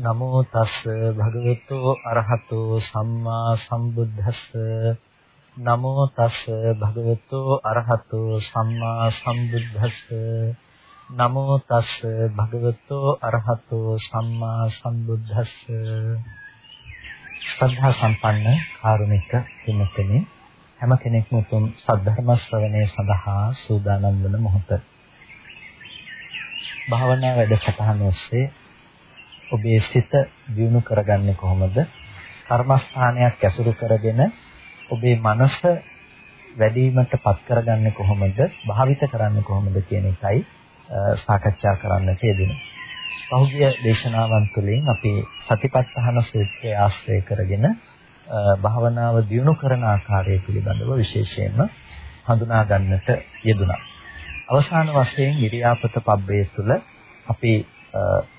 නමෝ තස් භගවතු අරහතෝ සම්මා සම්බුද්දස්ස. නමෝ තස් භගවතු අරහතෝ සම්මා සම්බුද්දස්ස. නමෝ තස් භගවතු අරහතෝ සම්මා සම්බුද්දස්ස. ශ්‍රද්ධා සම්පන්න කාරුණික හිමිතෙනි හැම කෙනෙක්ම උතුම් සද්ධර්ම ශ්‍රවණය සඳහා සූදානම් වන මොහොත. භාවනා වැඩසටහන ඔස්සේ ඔබේ සිත දියුණු කරගන්නේ කොහොමද? කර්මස්ථානයක් ඇසුරු කරගෙන ඔබේ මනස වැඩිවීමටපත් කරගන්නේ කොහොමද? භාවිත කරන්නේ කොහොමද කියන එකයි සාකච්ඡා කරන්නට යෙදුනේ. පහුගිය දේශනාවන් තුළින් අපි සතිපට්ඨාන සූත්‍රය ආශ්‍රය කරගෙන භාවනාව දියුණු කරන ආකාරය පිළිබඳව විශේෂයෙන්ම හඳුනා ගන්නට යෙදුණා. අවසාන වශයෙන් ඉරියාපත පබ්බේ තුළ අපි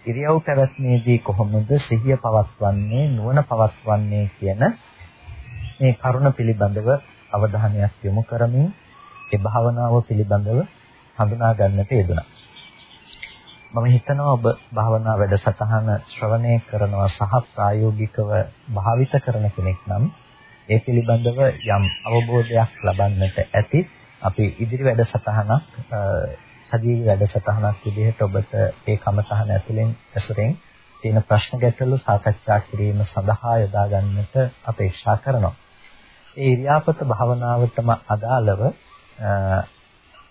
ඉරියව් පැවැත්මේදී කොහොමද සිහිය පවත්වන්නේ නුවණ පවත්වන්නේ කියන මේ කරුණ පිළිබඳව අවධානයක් යොමු කරමින් ඒ භාවනාව පිළිබඳව හඳුනා ගන්නට යෙදුණා. මම හිතනවා ඔබ භාවනා වැඩසටහන ශ්‍රවණය කරනවා සහ ප්‍රායෝගිකව භාවිත කරන කෙනෙක් නම් ඒ පිළිබඳව යම් අවබෝධයක් ලබන්නට ඇති. අපි ඉදිරි වැඩසටහනක් සජීවී වැඩසටහනක් විදිහට ඔබට ඒ කමතහන ඇතුලෙන් ඇසුරෙන් තියෙන ප්‍රශ්න ගැටළු සාකච්ඡා කිරීම සඳහා යොදා ගන්නට අපේක්ෂා කරනවා. ඒ ඉරියාපත භාවනාවටම අදාළව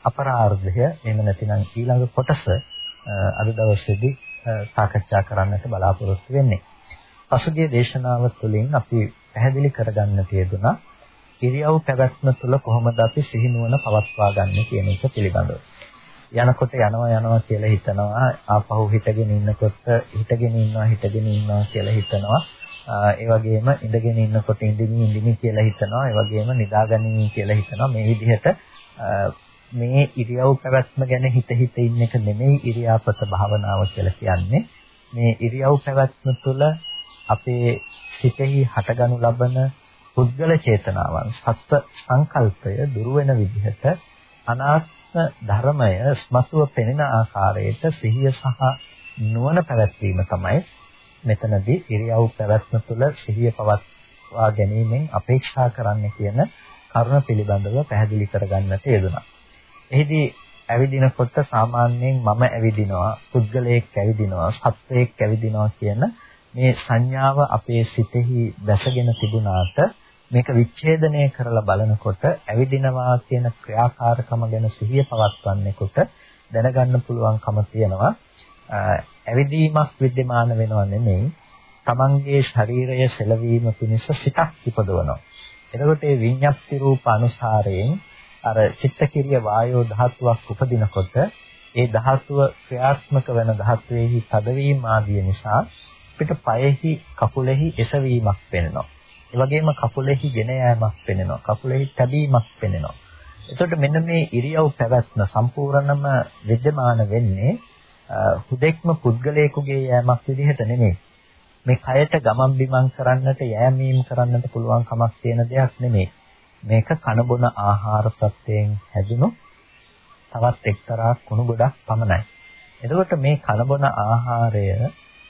අපරාර්ධය එහෙම නැතිනම් ඊළඟ කොටස අද දවසේදී සාකච්ඡා කරන්නට බලාපොරොත්තු වෙන්නේ. පසුගිය දේශනාව තුළින් අපි පැහැදිලි කරගන්න තියදුනා ඉරියව් පැවැත්ම තුළ කොහොමද අපි සිහිනුවන පවත්වා ගන්න කියන එක පිළිබඳව. යනකොට යනවා යනවා කියලා හිතනවා. ආපහු හිටගෙන ඉන්නකොට හිටගෙන ඉන්නවා හිටගෙන ඉන්නවා කියලා හිතනවා. ඒ වගේම ඉඳගෙන ඉන්නකොට ඉඳිමි ඉඳිමි කියලා හිතනවා. ඒ වගේම නිදාගනිමි කියලා හිතනවා. මේ විදිහට මේ ඉරියව් පැවැත්ම ගැන හිත හිත ඉන්න එක නෙමෙයි ඉරියාපත භාවනාව කියලා කියන්නේ. මේ ඉරියව් පැවැත්ම තුළ අපේ සිතෙහි හටගනු ලබන පුද්ගල චේතනාවන් සත්‍ය සංකල්පය දුර වෙන විදිහට අනාත්ම ධර්මය ස්මතුව පෙනෙන ආකාරයට සිහිය සහ නුවණ පැවැත්වීම තමයි මෙතනදී ඉරියව් පැවැත්ම තුළ සිහිය පවත්වා ගැනීමෙන් අපේක්ෂා කරන්න කියන කරුණ පිළිබඳව පැහැදිලි කරගන්නට යෙදුණා. එහිදී ඇවිදිනකොට සාමාන්‍යයෙන් මම ඇවිදිනවා, පුද්ගලයෙක් ඇවිදිනවා, සත්වයෙක් ඇවිදිනවා කියන මේ සංඥාව අපේ සිතෙහි දැසගෙන තිබුණාට මේක විච්ඡේදනය කරලා බලනකොට ඇවිදිනවා කියන ක්‍රියාකාරකම ගැන සිහිය පවත්වන්නෙකුට දැනගන්න පුළුවන්කම තියෙනවා ඇවිදීමක් विद्यमान වෙනව නෙමෙයි තමන්ගේ ශරීරය සෙලවීම පිණිස සිතක් ඉපදවනවා එතකොට මේ විඤ්ඤාප්ති රූප අනුසාරයෙන් අර චිත්තකිරිය වායෝ ධාතුවක් උපදිනකොට ඒ ධාතුව ක්‍රියාත්මක වෙන ධාතුවේහි තදවීම ආදිය නිසා අපිට පයෙහි කකුලෙහි එසවීමක් වෙනවා ඒ වගේම කකුලෙහි ගෙන යෑමක් පෙනෙනවා. කකුලෙහි තැබීමක් පෙනෙනවා. එතකොට මෙන්න මේ ඉරියව් පැවැත්ම සම්පූර්ණම विद्यमान වෙන්නේ හුදෙක්ම පුද්ගලයෙකුගේ යෑමක් විදිහට නෙමෙයි. මේ කයට ගමන් බිමන් කරන්නට යෑමීම් කරන්නට පුළුවන් කමක් තියෙන දෙයක් නෙමෙයි. මේක කනබොන ආහාර ප්‍රත්‍යයෙන් හැදුණු තවත් එක්තරා කුණු ගොඩක් පමණයි. එතකොට මේ කනබොන ආහාරය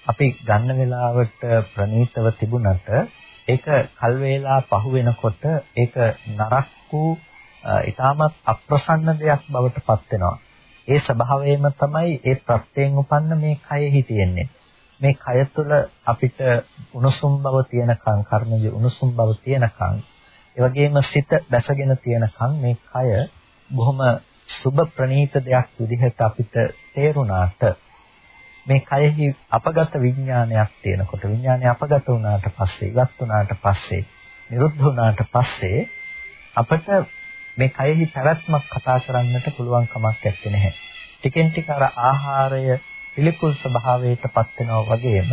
අපි ගන්න වෙලාවට ප්‍රණීතව තිබුණට ඒක කල් වේලා පහු වෙනකොට ඒක නරක් වූ ඊටමත් අප්‍රසන්න දෙයක් බවට පත් වෙනවා. ඒ ස්වභාවයම තමයි ඒ ප්‍රත්‍යයෙන් උපන්න මේ කයෙහි තියෙන්නේ. මේ කය තුළ අපිට උණුසුම් බව තියෙනකන් කර්මජ උණුසුම් බව තියෙනකන් ඒ වගේම සිත දැසගෙන තියෙනකන් මේ කය බොහොම සුබ ප්‍රණීත දෙයක් විදිහට අපිට තේරුණාට මේ කයෙහි අපගත විඥානයක් තියෙනකොට විඥානය අපගත වුණාට පස්සේ ඉවත් වුණාට පස්සේ නිරුද්ධ වුණාට පස්සේ අපිට මේ කයෙහි පැවැත්මක් කතා කරන්නට පුළුවන් කමක් නැත්තේ නැහැ. ටිකෙන් ටික අර ආහාරය පිළිකුල් ස්වභාවයටපත් වෙනවා වගේම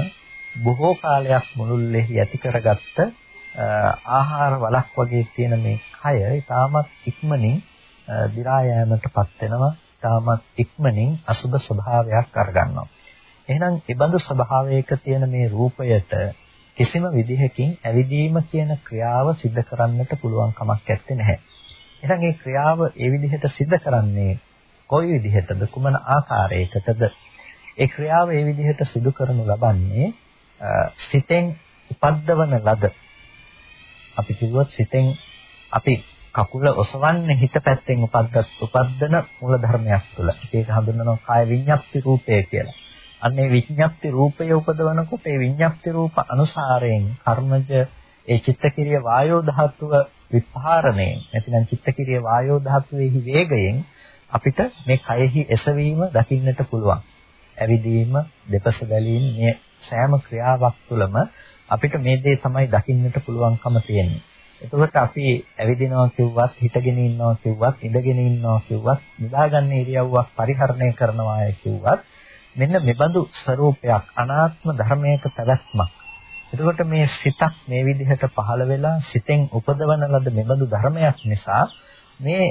බොහෝ කාලයක් මුළුල්ලේහි ඇති කරගත්ත ආහාර වලක් වගේ තියෙන මේ කය ඊටමත් ඉක්මනින් දි รา යෑමටපත් වෙනවා. ඊටමත් ඉක්මනින් අසුබ ස්වභාවයක් අරගන්නවා. එහෙනම් ඒබඳු ස්වභාවයක තියෙන මේ රූපයට කිසිම විදිහකින් ඇවිදීම කියන ක්‍රියාව සිද්ධ කරන්නට පුළුවන් කමක් නැත්තේ නැහැ. එහෙනම් මේ ක්‍රියාව ඒ විදිහට සිද්ධ කරන්නේ කොයි විදිහටද කුමන ආකාරයකටද? ඒ ක්‍රියාව ඒ විදිහට සිදු කරනු ලබන්නේ සිතෙන් උපද්දවන ලද අපි කිව්වොත් සිතෙන් අපි කකුල ඔසවන්නේ හිත පැත්තෙන් උපද්දත් උපද්දන මූල ධර්මයක් තුළ. ඒක හඳුන්වනවා කාය විඤ්ඤාප්ති රූපය කියලා. අන්නේ විඤ්ඤාප්ති රූපය උපදවනකොට ඒ විඤ්ඤාප්ති රූප අනුසාරයෙන් කර්මජ ඒ චිත්තක්‍රිය වායෝ ධාතුව විපාරණයෙන් නැතිනම් චිත්තක්‍රිය වායෝ ධාතුවේහි වේගයෙන් අපිට මේ කයෙහි එසවීම දකින්නට පුළුවන්. ඇවිදීම, දෙපස බැලීම මේ සෑම ක්‍රියාවක් තුළම අපිට මේ දේ තමයි දකින්නට පුළුවන්කම තියෙන්නේ. එතකොට අපි ඇවිදිනවා කිව්වත්, හිටගෙන ඉන්නවා කිව්වත්, ඉඳගෙන ඉන්නවා කිව්වත්, නිදාගන්න ඉරියව්වක් පරිහරණය කරනවා කිව්වත් මෙන්න මෙබඳු ස්වરૂපයක් අනාත්ම ධර්මයක පැවැත්මක්. එතකොට මේ සිතක් මේ විදිහට පහළ වෙලා සිතෙන් උපදවන ලද මෙබඳු ධර්මයක් නිසා මේ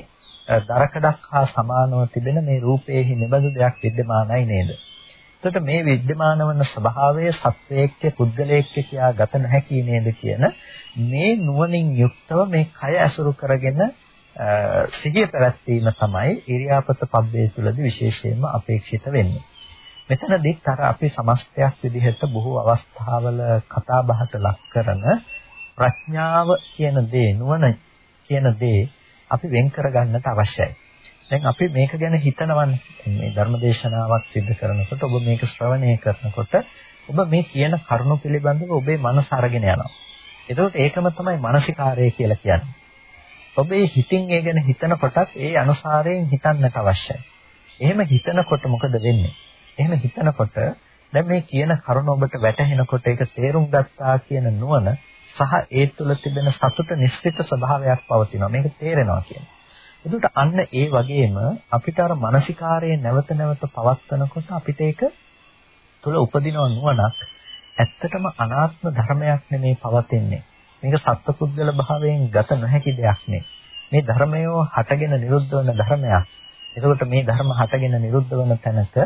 දරකඩක් හා සමානව තිබෙන මේ රූපයේහි මෙබඳු දෙයක් विद्यමානයි නේද? එතකොට මේ विद्यමාන වන ස්වභාවය සත්වයේක්ක පුද්ගලයේක්ක කියා ගත නැහැ නේද කියන මේ නුවණින් යුක්තව මේ කය ඇසුරු කරගෙන සිහිය පැවැත්වීම තමයි ඉරියාපත පබ්බේ තුළදී විශේෂයෙන්ම අපේක්ෂිත වෙන්නේ. මෙතනදිත් අර අපි සමස්තයක් විදිහට බොහෝ අවස්ථාවල කතා බහට ලක් කරන ප්‍රඥාව කියන දේ නුවණ කියන දේ අපි වෙන් කරගන්නට අවශ්‍යයි. දැන් අපි මේක ගැන හිතනවන්නේ මේ ධර්මදේශනාවක් සිදු කරනකොට ඔබ මේක ශ්‍රවණය කරනකොට ඔබ මේ කියන කරුණු පිළිබඳව ඔබේ මනස අරගෙන යනවා. එතකොට ඒකම තමයි මානසිකාරය කියලා කියන්නේ. ඔබේ හිතින් ඒ ගැන හිතනකොටත් ඒ අනුසාරයෙන් හිතන්නට අවශ්‍යයි. එහෙම හිතනකොට මොකද වෙන්නේ? එහෙම හිතනකොට දැන් මේ කියන කරුණ ඔබට වැටහෙනකොට ඒක තේරුම් ගත්තා කියන නුවණ සහ ඒ තුළ තිබෙන සතුට නිශ්චිත ස්වභාවයක් පවතිනවා. මේක තේරෙනවා කියන්නේ. එතකොට අන්න ඒ වගේම අපිට අර මානසිකාරයේ නැවත නැවත පවත්නකොට අපිට ඒක තුල උපදිනව නුවණක් ඇත්තටම අනාත්ම ධර්මයක් නෙමේ පවතින්නේ. මේක සත්පුද්ගල භාවයෙන් ගත නොහැකි දෙයක් නේ. මේ ධර්මය හටගෙන නිරුද්ධ වෙන ධර්මයක්. එතකොට මේ ධර්ම හටගෙන නිරුද්ධ වෙන තැනක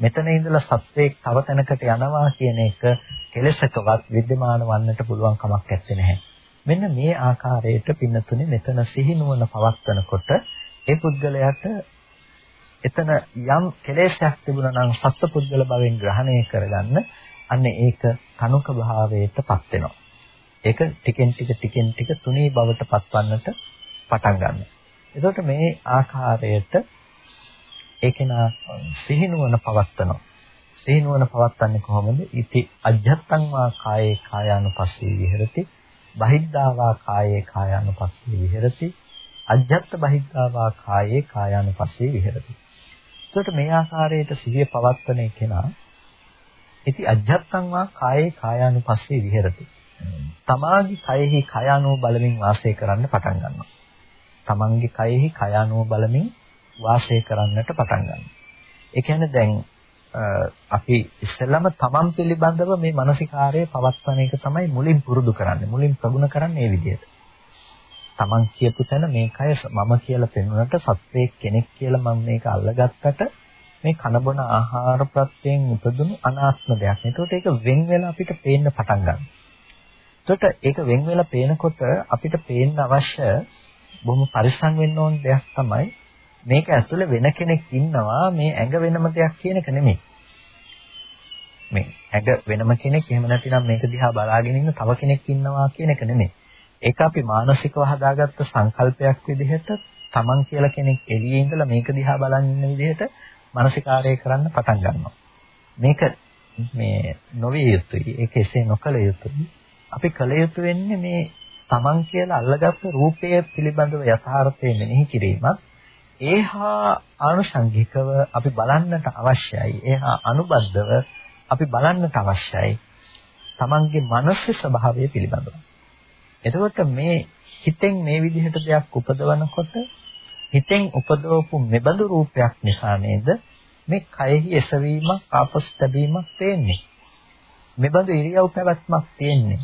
මෙතන ඉඳලා සත්වයක් තව තැනකට යනවා කියන එක කෙලසකවත් विद्यमान වන්නට පුළුවන් කමක් නැත්තේ. මෙන්න මේ ආකාරයට පින්නතුනේ මෙතන සිහිනුවන පවත්වනකොට ඒ පුද්ගලයාට එතන යම් කෙලෙසයක් තිබුණා නම් සත්පුද්ගල භවෙන් ග්‍රහණය කරගන්න අන්න ඒක කනුක භාවයටපත් වෙනවා. ඒක ටිකෙන් ටික ටිකෙන් ටික තුනී බවට පත්වන්නට පටන් ගන්නවා. එතකොට මේ ආකාරයට ඒකේනා සිහිනුවන පවත්නවා. සිහිනුවන පවත්න්නේ කොහොමද? ඉති අජත්තං වා කායේ කායානුපස්සී විහෙරති. බහිද්ධාවා කායේ කායානුපස්සී විහෙරති. අජ්ජත් බහිද්ධාවා කායේ කායානුපස්සී විහෙරති. එතකොට මේ ආකාරයට සිහිය පවත්වන කෙනා ඉති අජ්ජත්තං වා කායේ කායානුපස්සී විහෙරති. තමාගේ කයෙහි කයානුව බලමින් වාසය කරන්න පටන් ගන්නවා. තමන්ගේ කයෙහි කයානුව බලමින් වාසය කරන්නට පටන් ගන්නවා ඒ කියන්නේ දැන් අපි ඉස්සෙල්ලම තමන් පිළිබඳව මේ මානසිකාරය පවත්වන එක තමයි මුලින් පුරුදු කරන්නේ. මුලින් ප්‍රගුණ කරන්නේ මේ විදිහට. තමන් කියපු තැන මේකය මම කියලා පෙන්වනට සත්වයක් කෙනෙක් කියලා මම මේක අල්ලගත්තට මේ කනබොන ආහාර ප්‍රත්‍යයෙන් උපදුණු අනාත්ම දෙයක්. ඒකට ඒක වෙන් වෙලා අපිට පේන්න පටන් ගන්නවා. එතකොට ඒක වෙන් වෙලා පේනකොට අපිට පේන්න අවශ්‍ය බොහොම පරිස්සම් වෙන්න ඕන දෙයක් තමයි මේක ඇතුලේ වෙන කෙනෙක් ඉන්නවා මේ ඇඟ වෙනම දෙයක් කියන එක නෙමෙයි. මේ ඇඟ වෙනම කෙනෙක් එහෙම නැතිනම් මේක දිහා බලාගෙන ඉන්න තව කෙනෙක් ඉන්නවා කියන එක නෙමෙයි. ඒක අපි මානසිකව හදාගත්ත සංකල්පයක් විදිහට Taman කියලා කෙනෙක් එළියේ ඉඳලා මේක දිහා බලන් ඉන්න විදිහට මානසිකාරය කරන්න පටන් ගන්නවා. මේක මේ නොවිය යුතුයි. ඒක එසේ නොකළ යුතුයි. අපි කළ යුතු වෙන්නේ මේ Taman කියලා අල්ලගත්ත රූපය පිළිබඳව යථාර්ථය මෙනෙහි කිරීමත් ඒහා ආනුෂංගිකව අපි බලන්නට අවශ්‍යයි. ඒහා අනුබද්ධව අපි බලන්නට අවශ්‍යයි. Tamange මනසේ ස්වභාවය පිළිබඳව. එතකොට මේ හිතෙන් මේ විදිහට දෙයක් උපදවනකොට හිතෙන් උපදවපු මෙබඳු රූපයක් නිසා නේද මේ කයෙහි එසවීමක් ආපසු තැබීමක් පේන්නේ. මෙබඳු ඉරියව් පැවැත්මක් තියෙන්නේ.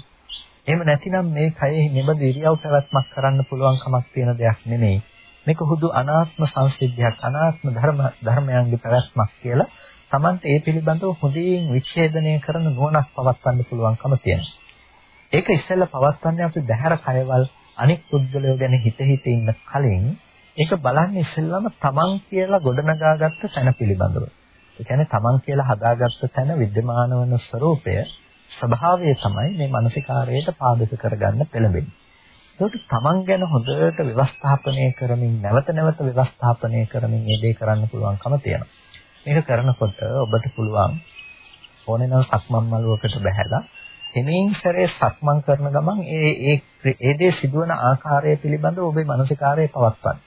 එහෙම නැතිනම් මේ කයෙහි මෙබඳු ඉරියව් පැවැත්මක් කරන්න පුළුවන් කමක් තියෙන දෙයක් නෙමෙයි. මේක හුදු අනාත්ම සංසිද්ධියක් අනාත්ම ධර්ම ධර්මයන්ගේ පැවැත්මක් කියලා Tamante ඒ පිළිබඳව හොඳින් විච්ඡේදනය කරන නුවණක් පවත්වන්න පුළුවන්කම තියෙනවා. ඒක ඉස්සෙල්ලා පවත්වන්නේ අපි බහැර කයවල් අනෙක් පුද්ගලයෝ ගැන හිත හිත ඉන්න කලින් ඒක බලන්නේ ඉස්සෙල්ලාම Taman කියලා ගොඩනගාගත්ත තැන පිළිබඳව. ඒ කියන්නේ Taman කියලා හදාගත්ත තැන विद्यमान වන ස්වરૂපය ස්වභාවය තමයි මේ මානසිකාරයට පාදක කරගන්න පෙළඹෙන්නේ. ඒකට තමන් ගැන හොඳට ව්‍යවස්ථාපනය කරමින් නැවත නැවත ව්‍යවස්ථාපනය කරමින් මේ දේ කරන්න පුළුවන්කම තියෙනවා. මේක කරනකොට ඔබට පුළුවන් ඕනේ නම් සක්මන් මළුවකට බහැලා එමින් සැරේ සක්මන් කරන ගමන් ඒ ඒ ඒ දේ සිදුවන ආකාරය පිළිබඳව ඔබේ මානසිකාරය පවත්වන්න.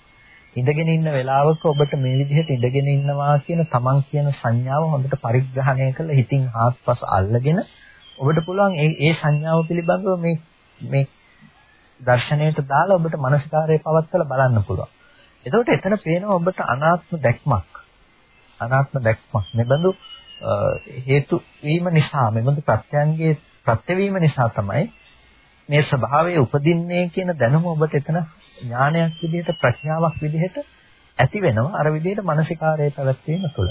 ඉඳගෙන ඉන්න වෙලාවක ඔබට මේ විදිහට ඉඳගෙන ඉන්නවා කියන තමන් කියන සංඥාව හොඳට පරිග්‍රහණය කරලා හිතින් හාත්පස අල්ලගෙන ඔබට පුළුවන් ඒ ඒ සංඥාව පිළිබඳව මේ මේ දර්ශනයට දාලා ඔබට මානසිකාරය පවත්වලා බලන්න පුළුවන්. එතකොට එතන පේනවා ඔබට අනාත්ම දැක්මක්. අනාත්ම දැක්මක්. මෙබඳු හේතු වීම නිසා මෙබඳු ප්‍රත්‍යයන්ගේ ප්‍රත්‍යවීම නිසා තමයි මේ ස්වභාවයේ උපදින්නේ කියන දැනුම ඔබට එතන ඥානයක් විදිහට ප්‍රඥාවක් විදිහට ඇති වෙනවා අර විදිහට මානසිකාරයේ පැවැත්වීම තුළ.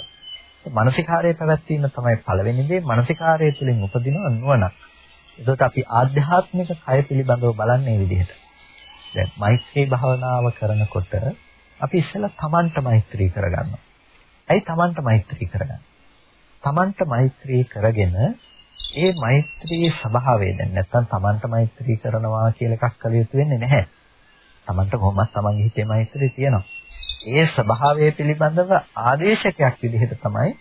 මානසිකාරයේ පැවැත්වීම තමයි පළවෙනි දේ. මානසිකාරයේ තුලින් උපදින නුවණක්. එතකොට අපි ආධ්‍යාත්මික කය පිළිබඳව බලන්නේ විදිහට. දැන් මෛත්‍රී භාවනාව කරනකොට අපි ඉස්සෙල්ලා තමන්ට මෛත්‍රී කරගන්නවා. ඇයි තමන්ට මෛත්‍රී කරගන්නේ? තමන්ට මෛත්‍රී කරගෙන ඒ මෛත්‍රී ස්වභාවය දැන් නැත්තම් තමන්ට මෛත්‍රී කරනවා කියලා එකක් කළ යුතු වෙන්නේ නැහැ. තමන්ට කොහොමවත් තමන්ගේ හිතේ මෛත්‍රිය තියෙනවා. ඒ ස්වභාවය පිළිබඳව ආදේශකයක් විදිහට තමයි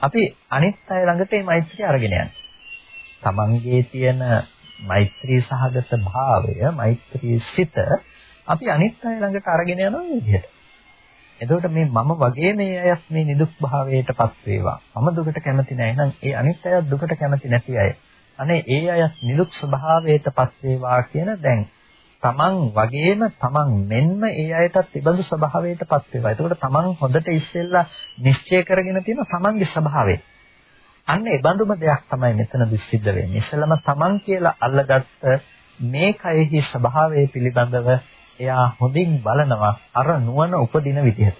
අපි අනිත් අය ළඟට මේ මෛත්‍රිය අරගෙන යන්නේ. තමන්ගේ තියෙන මෛත්‍රී සහගත භාවය, මෛත්‍රී සිත අපි අනිත් අය ළඟට අරගෙන යනවා විදිහට. එතකොට මේ මම වගේ මේ අයත් මේ නිදුක් භාවයටපත් වේවා. මම දුකට කැමති නැහැ. එහෙනම් ඒ අනිත් අයත් දුකට කැමති නැති අය. අනේ ඒ අයත් නිදුක් ස්වභාවයටපත් වේවා කියන දැන් තමන් වගේම තමන් මෙන්ම ඒ අයටත් තිබඳු ස්වභාවයටපත් වේවා. එතකොට තමන් හොඳට ඉස්සෙල්ලා නිශ්චය කරගෙන තියෙන තමන්ගේ ස්වභාවය. අන්න ඒ බඳුම දෙයක් තමයි මෙතනදි සිද්ධ වෙන්නේ. ඉස්සෙල්ලම තමන් කියලා අල්ලගත්ත මේ කයෙහි ස්වභාවය පිළිබඳව එයා හොඳින් බලනවා අර නුවණ උපදින විදිහට.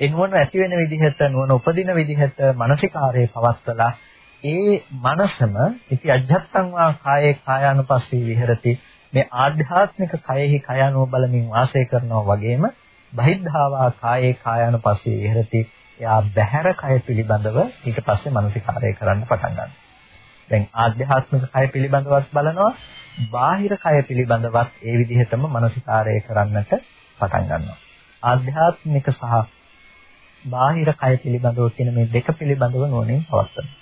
ඒ නුවණ ඇති වෙන විදිහට නුවණ උපදින විදිහට මානසිකාරයේ පවත්වලා ඒ මනසම ඉති අජත්තං වා කායේ කායානුපස්සී විහෙරති මේ ආධ්‍යාත්මික කයෙහි කයano බලමින් වාසය කරනවා වගේම බහිද්ධාවා කායේ කායානුපස්සී විහෙරති එයා බහැර කය පිළිබඳව ඊට පස්සේ මානසිකාරය කරන්න පටන් ගන්නවා. දැන් ආධ්‍යාත්මික කය පිළිබඳවත් බලනවා බාහිර කය පිළිබඳවත් ඒ විදිහටම මානසිකාරය කරන්නට පටන් ගන්නවා. ආධ්‍යාත්මික සහ බාහිර කය පිළිබඳව කියන මේ දෙක පිළිබඳව නෝනින් පවත්වනවා.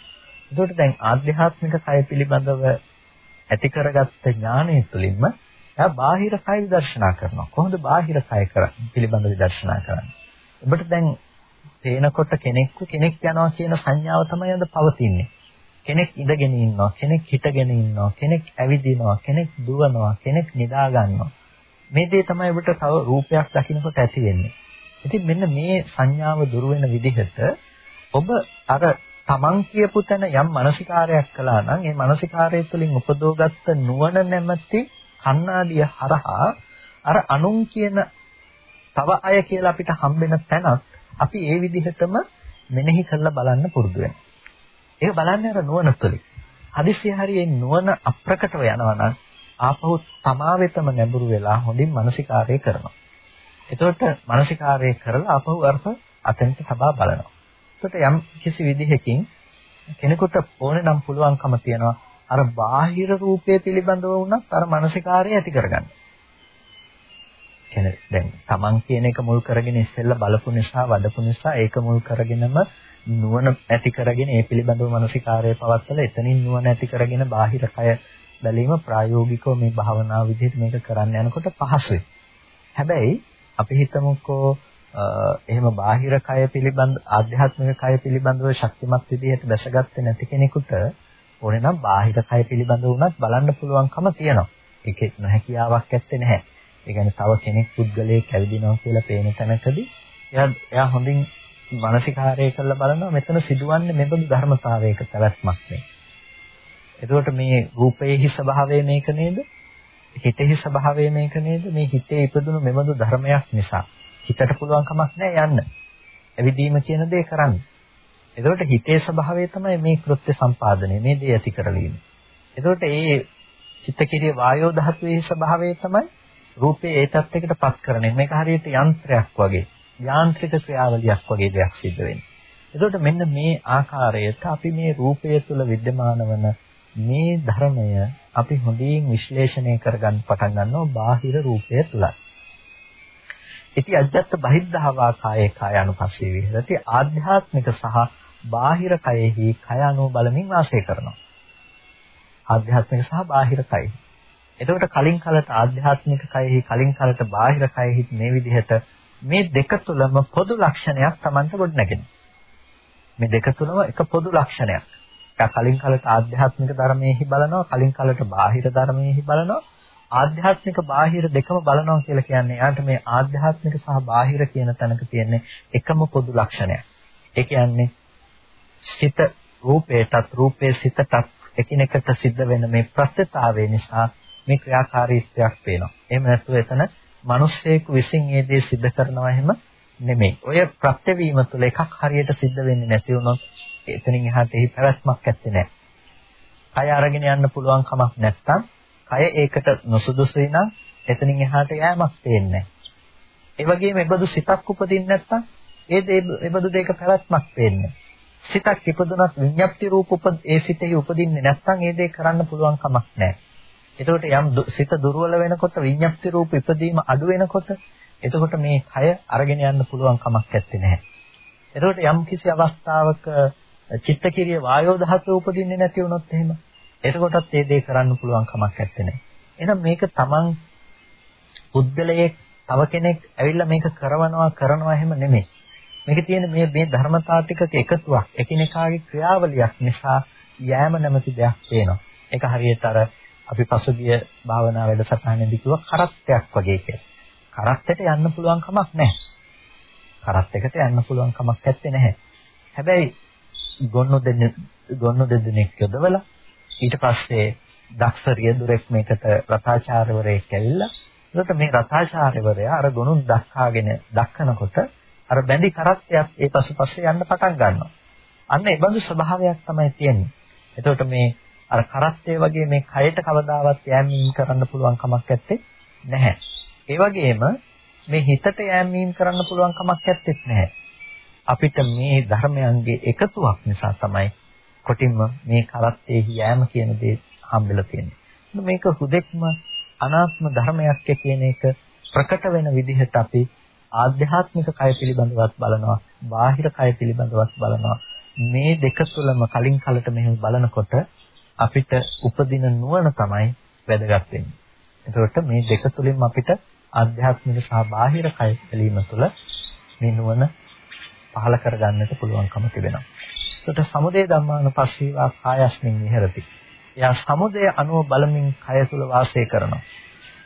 එතකොට දැන් ආධ්‍යාත්මික කය පිළිබඳව ඇති කරගත්ත ඥානය තුළින්ම එයා බාහිර කය විදර්ශනා කරනවා. කොහොමද බාහිර කය කරන්නේ පිළිබඳව විදර්ශනා කරන්නේ? ඔබට දැන් පේනකොට කෙනෙක්ව කෙනෙක් යනවා කියන සංඥාව තමයි අද පවතින්නේ. කෙනෙක් ඉඳගෙන ඉන්නවා කෙනෙක් හිටගෙන ඉන්නවා කෙනෙක් ඇවිදිනවා කෙනෙක් දුවනවා කෙනෙක් නිදා ගන්නවා මේ දේ තමයි ඔබට තව රූපයක් දකින්නකොට ඇති වෙන්නේ ඉතින් මෙන්න මේ සංඥාව දුර වෙන විදිහට ඔබ අර තමන් කියපු තැන යම් මානසිකාරයක් කළා නම් ඒ මානසිකාරය තුළින් උපදෝගත්ත නුවණ නැමැති කණ්ණාඩිය හරහා අර අනුන් කියන තව අය කියලා අපිට හම්බෙන තැනත් අපි ඒ විදිහටම මෙනෙහි කරලා බලන්න පුරුදු වෙනවා ඒක බලන්නේ අර නුවණ තුළින්. හදිසිය හරියේ නුවණ අප්‍රකටව යනවා නම් ආපහු තමා වෙතම නැඹුරු වෙලා හොඳින් මානසිකාරය කරනවා. එතකොට මානසිකාරය කරලා ආපහු අර්ථ අතෙන්ට සබා බලනවා. එතකොට යම් කිසි විදිහකින් කෙනෙකුට ඕනේ නම් පුළුවන්කම තියනවා අර බාහිර රූපය පිළිබඳව වුණත් අර මානසිකාරය ඇති කරගන්න. කියන්නේ දැන් Taman කියන එක මුල් කරගෙන ඉස්සෙල්ලා බලපු නිසා වඩපු නිසා ඒක මුල් කරගෙනම නුවණ ඇති කරගෙන ඒ පිළිබඳව මානසිකාරය පවත්වලා එතනින් නුවණ ඇති කරගෙන බාහිර කය බැලීම ප්‍රායෝගිකව මේ භාවනාව විදිහට මේක කරන්න යනකොට පහසුයි. හැබැයි අපි හිතමුකෝ එහෙම බාහිර කය පිළිබඳ ආධ්‍යාත්මික කය පිළිබඳව ශක්තිමත් විදිහට දැසගත්තේ නැති කෙනෙකුට ඕනේ නම් බාහිර කය පිළිබඳව උනත් බලන්න පුළුවන්කම තියෙනවා. ඒකේ නොහැකියාවක් ඇත්තේ නැහැ. ඒ කියන්නේ තව කෙනෙක් පුද්ගලයෙක් ඇවිදිනවා කියලා පේන තැනකදී එයා එයා හොඳින් මානසිකාරය කරලා බලනවා මෙතන සිදුවන්නේ මෙබඳු ධර්මතාවයක පැවැත්මක් නේ. එතකොට මේ රූපයේහි ස්වභාවය මේක නේද? හිතෙහි ස්වභාවය මේක නේද? මේ හිතේ ඉපදුණු මෙබඳු ධර්මයක් නිසා හිතට පුළුවන් කමක් නැහැ යන්න. ඇවිදීම කියන දේ කරන්න. එතකොට හිතේ ස්වභාවය තමයි මේ කෘත්‍ය සම්පාදනය, මේ දේ ඇති කරලීම. එතකොට ඒ චිත්තකිරිය වායෝ ධාතුවේ ස්වභාවය තමයි රූපේ ඒ තත්යකට පත් කරන්නේ. මේක හරියට යන්ත්‍රයක් වගේ. යාන්ත්‍රික ක්‍රියාවලියක් වගේ දෙයක් සිද්ධ වෙන්නේ. එතකොට මෙන්න මේ ආකාරයට අපි මේ රූපය තුළ विद्यमान වන මේ ධර්මය අපි හොඳින් විශ්ලේෂණය කරගන්න පටන් ගන්නවා බාහිර රූපය තුලයි. ඉති අජත්ත බහිද්ධාවා කායේ කාය අනුපස්සේ විහෙරති ආධ්‍යාත්මික සහ බාහිර කයෙහි කය අනුව බලමින් වාසය කරනවා. ආධ්‍යාත්මික සහ බාහිර කයෙහි. එතකොට කලින් කලට ආධ්‍යාත්මික කයෙහි කලින් කලට බාහිර කයෙහි මේ විදිහට මේ දෙක තුලම පොදු ලක්ෂණයක් Tamanට ගොඩනගෙනවා. මේ දෙක තුලම එක පොදු ලක්ෂණයක්. එයා කලින් කලට ආධ්‍යාත්මික ධර්මයේහි බලනවා කලින් කලට බාහිර ධර්මයේහි බලනවා ආධ්‍යාත්මික බාහිර දෙකම බලනවා කියලා කියන්නේ යාට මේ ආධ්‍යාත්මික සහ බාහිර කියන තැනක තියෙන එකම පොදු ලක්ෂණයක්. ඒ කියන්නේ සිත රූපේටත් රූපේ සිතටත් එකිනෙකට සිද්ධ වෙන මේ ප්‍රත්‍යතාවය නිසා මේ ක්‍රියාකාරීත්වයක් පේනවා. එහෙම නැත්නම් එතන මිනිස්සෙකු විසින් ඒ දේ සිද්ධ කරනවා එහෙම නෙමෙයි. ඔය ප්‍රත්‍යවීම තුළ එකක් හරියට සිද්ධ වෙන්නේ නැති වුණොත් එතනින් එහාට එහි පැවැත්මක් ඇත්තේ නැහැ. කය අරගෙන යන්න පුළුවන් කමක් නැත්නම් කය ඒකට නොසුදුසුයි නම් එතනින් එහාට යෑමක් පේන්නේ ඒ වගේම එබඳු සිතක් උපදින්න නැත්නම් ඒ එබඳු දෙයක පැවැත්මක් පේන්නේ සිතක් ඉපදුනත් විඤ්ඤාප්ති රූප උපද ඒ සිතෙහි උපදින්නේ නැත්නම් ඒ දේ කරන්න පුළුවන් කමක් නැහැ. එතකොට යම් සිත දුර්වල වෙනකොට විඤ්ඤාප්ති රූප ඉපදීම අඩු වෙනකොට එතකොට මේ කය අරගෙන යන්න පුළුවන් කමක් නැත්තේ නැහැ. එතකොට යම් කිසි අවස්ථාවක චිත්තකිරිය වායෝ ධාතුව උපදින්නේ නැති වුණොත් එහෙම එතකොටත් මේ දේ කරන්න පුළුවන් කමක් නැත්තේ නෑ. එහෙනම් මේක තමන් පුද්ගලයෙක් තව කෙනෙක් ඇවිල්ලා මේක කරවනවා කරනවා එහෙම නෙමෙයි. මේක තියෙන මේ මේ ධර්මතා ටිකක එකතුවක් එකිනෙකාගේ ක්‍රියාවලියක් නිසා යෑම නැමැති දෙයක් පේනවා. ඒක හරියට අර අපි පසුගිය භාවනා වැඩසටහනේදී කිව්වා කරත්තයක් වගේ කියලා. කරත්තට යන්න පුළුවන් කමක් නැහැ. කරත්තයකට යන්න පුළුවන් කමක් නැත්තේ නැහැ. හැබැයි ගොන්නු දෙන්න ගොන්නු දෙදෙනෙක් යොදවලා ඊට පස්සේ දක්ෂ රියදුරෙක් මේකට රතාචාර්යවරයෙක් ඇවිල්ලා එතකොට මේ රතාචාර්යවරයා අර ගොනුන් දක්වාගෙන දක්වනකොට අර බැඳි කරත්තයක් ඒ පසුපස්සේ යන්න පටන් ගන්නවා. අන්න ඒ බඳු ස්වභාවයක් තමයි තියෙන්නේ. එතකොට මේ අර කරත්තේ වගේ මේ කයට කවදාවත් යෑමීම් කරන්න පුළුවන් කමක් නැත්තේ නැහැ. ඒ වගේම මේ හිතට යෑමීම් කරන්න පුළුවන් කමක් නැත්තේ නැහැ. අපිට මේ ධර්මයන්ගේ එකතුවක් නිසා තමයි කොටින්ම මේ කරත්තේ යෑම කියන දේ හම්බෙලා තියෙන්නේ. මේක හුදෙක්ම අනාත්ම ධර්මයක් කියන එක ප්‍රකට වෙන විදිහට අපි ආධ්‍යාත්මික කය පිළිබඳවත් බලනවා, බාහිර කය පිළිබඳවත් බලනවා. මේ දෙක තුළම කලින් කලට මෙහෙම බලනකොට අපිට උපදින නුවණ තමයි වැදගත් වෙන්නේ. එතකොට මේ දෙක තුලින්ම අපිට ආධ්‍යාත්මික සහ බාහිර කය පිළීම තුළ මේ නුවණ පහළ කරගන්නට පුළුවන්කම තිබෙනවා. ඒකට සමුදය ධම්මානුපස්සීවා කායස්මින් විහෙරති. එයා සමුදය අනුව බලමින් කය තුල වාසය කරනවා.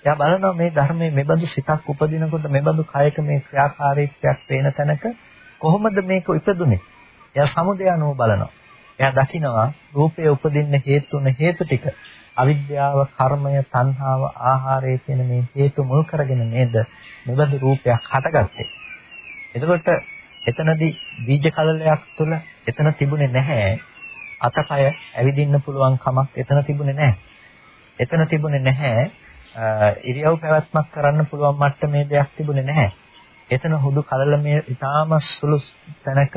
එයා බලනවා මේ ධර්මයේ මෙබඳු සිතක් උපදිනකොට මෙබඳු කයක මේ ක්‍රියාකාරීත්වයක් පේන තැනක කොහොමද මේක ඉපදුනේ? එයා සමුදය අනුව බලනවා. එයා දකිනවා රූපයේ උපදින්න හේතු වෙන හේතු ටික අවිද්‍යාව, කර්මය, තණ්හාව, ආහාරය කියන මේ හේතු මුල් කරගෙන නේද මෙබඳු රූපයක් හටගත්තේ. එතකොට එතනදී බීජ කලලයක් තුළ එතන තිබුණේ නැහැ අතපය ඇවිදින්න පුළුවන් කමක් එතන තිබුණේ නැහැ. එතන තිබුණේ නැහැ ඉරියව් පැවැත්මක් කරන්න පුළුවන් මට්ටමේ දෙයක් තිබුණේ නැහැ. එතන හුදු කලලමේ ඊටාම සුළු තැනක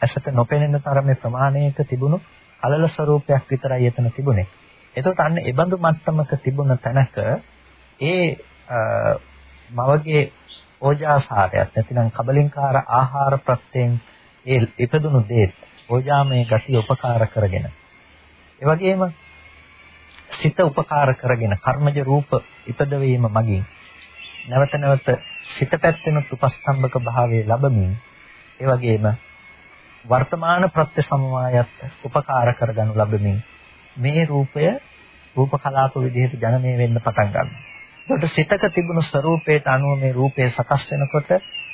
ඇසට නොපෙනෙන තරමේ ප්‍රමාණයක තිබුණු කලල ස්වરૂපයක් විතරයි එතන තිබුණේ. එතකොට අන්න ඒ බඳු මට්ටමක තිබුණ තැනක ඒ මවගේ ඕජාසාරයක් නැතිනම් කබලින්කාර ආහාර ප්‍රත්‍යයෙන් ඒ ඉපදුණු දේ ඕජාමය ගතිය උපකාර කරගෙන ඒ වගේම සිත උපකාර කරගෙන කර්මජ රූප ඉපදවීම මගින් නැවත නැවත සිත පැත්තෙනුත් උපස්තම්භක භාවයේ ලැබමින් ඒ වගේම වර්තමාන ප්‍රත්‍ය සමවායත් උපකාර කරගනු ලබමින් මේ රූපය රූප කලාප විදිහට ජනමය වෙන්න පටන් ගන්නවා. ඒකට සිතක තිබුණු ස්වરૂපයට අනුව මේ රූපය සකස් වෙනකොට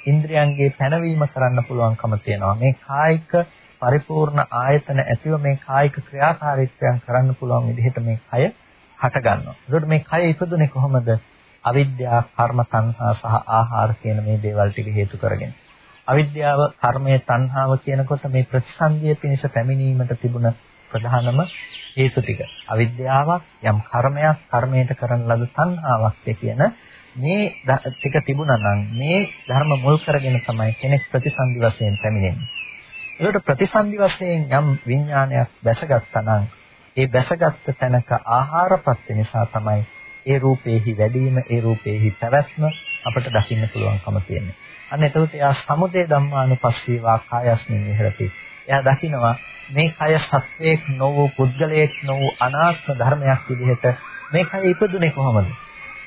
ඉන්ද්‍රියන්ගේ පැනවීම කරන්න පුළුවන්කම තියෙනවා. මේ කායික පරිපූර්ණ ආයතන ඇතිව මේ කායික ක්‍රියාකාරීත්වයන් කරන්න පුළුවන් විදිහට මේ කය හට ගන්නවා. ඒකට මේ කය ඉපදුනේ කොහොමද? අවිද්‍යාව, කර්ම සංහා සහ ආහාර කියන මේ දේවල් ටික හේතු කරගෙන. අවිද්‍යාව, කර්මය, තණ්හාව කියනකොට මේ ප්‍රතිසන්දිය පිණිස පැමිණීමට තිබුණ ප්‍රධානම හේතු ටික. අවිද්‍යාවක්, යම් කර්මයක්, කර්මයට කරන ලද තණ්හාවක් කියන මේ ටික තිබුණා නම් මේ ධර්ම මුල් කරගෙන තමයි කෙනෙක් ප්‍රතිසන්දි වශයෙන් පැමිණෙන්නේ. ඒකට ප්‍රතිසන්දි වශයෙන් යම් විඥානයක් දැසගත්තා නම් ඒ බැසගත් තැනක ආහාරපත්‍ය නිසා තමයි ඒ රූපේහි වැඩිම ඒ රූපේහි පැවැත්ම අපට දකින්න පුළුවන්කම තියෙන්නේ. අන්න එතකොට එයා සමුදේ ධම්මානුපස්සීවා කායස්මින් විහෙරති. එයා දකිනවා මේ කය සත්වයක් නොවූ පුද්ගලයෙක් නොවූ අනාත්ම ධර්මයක් විදිහට මේ කය ඉපදුනේ කොහොමද?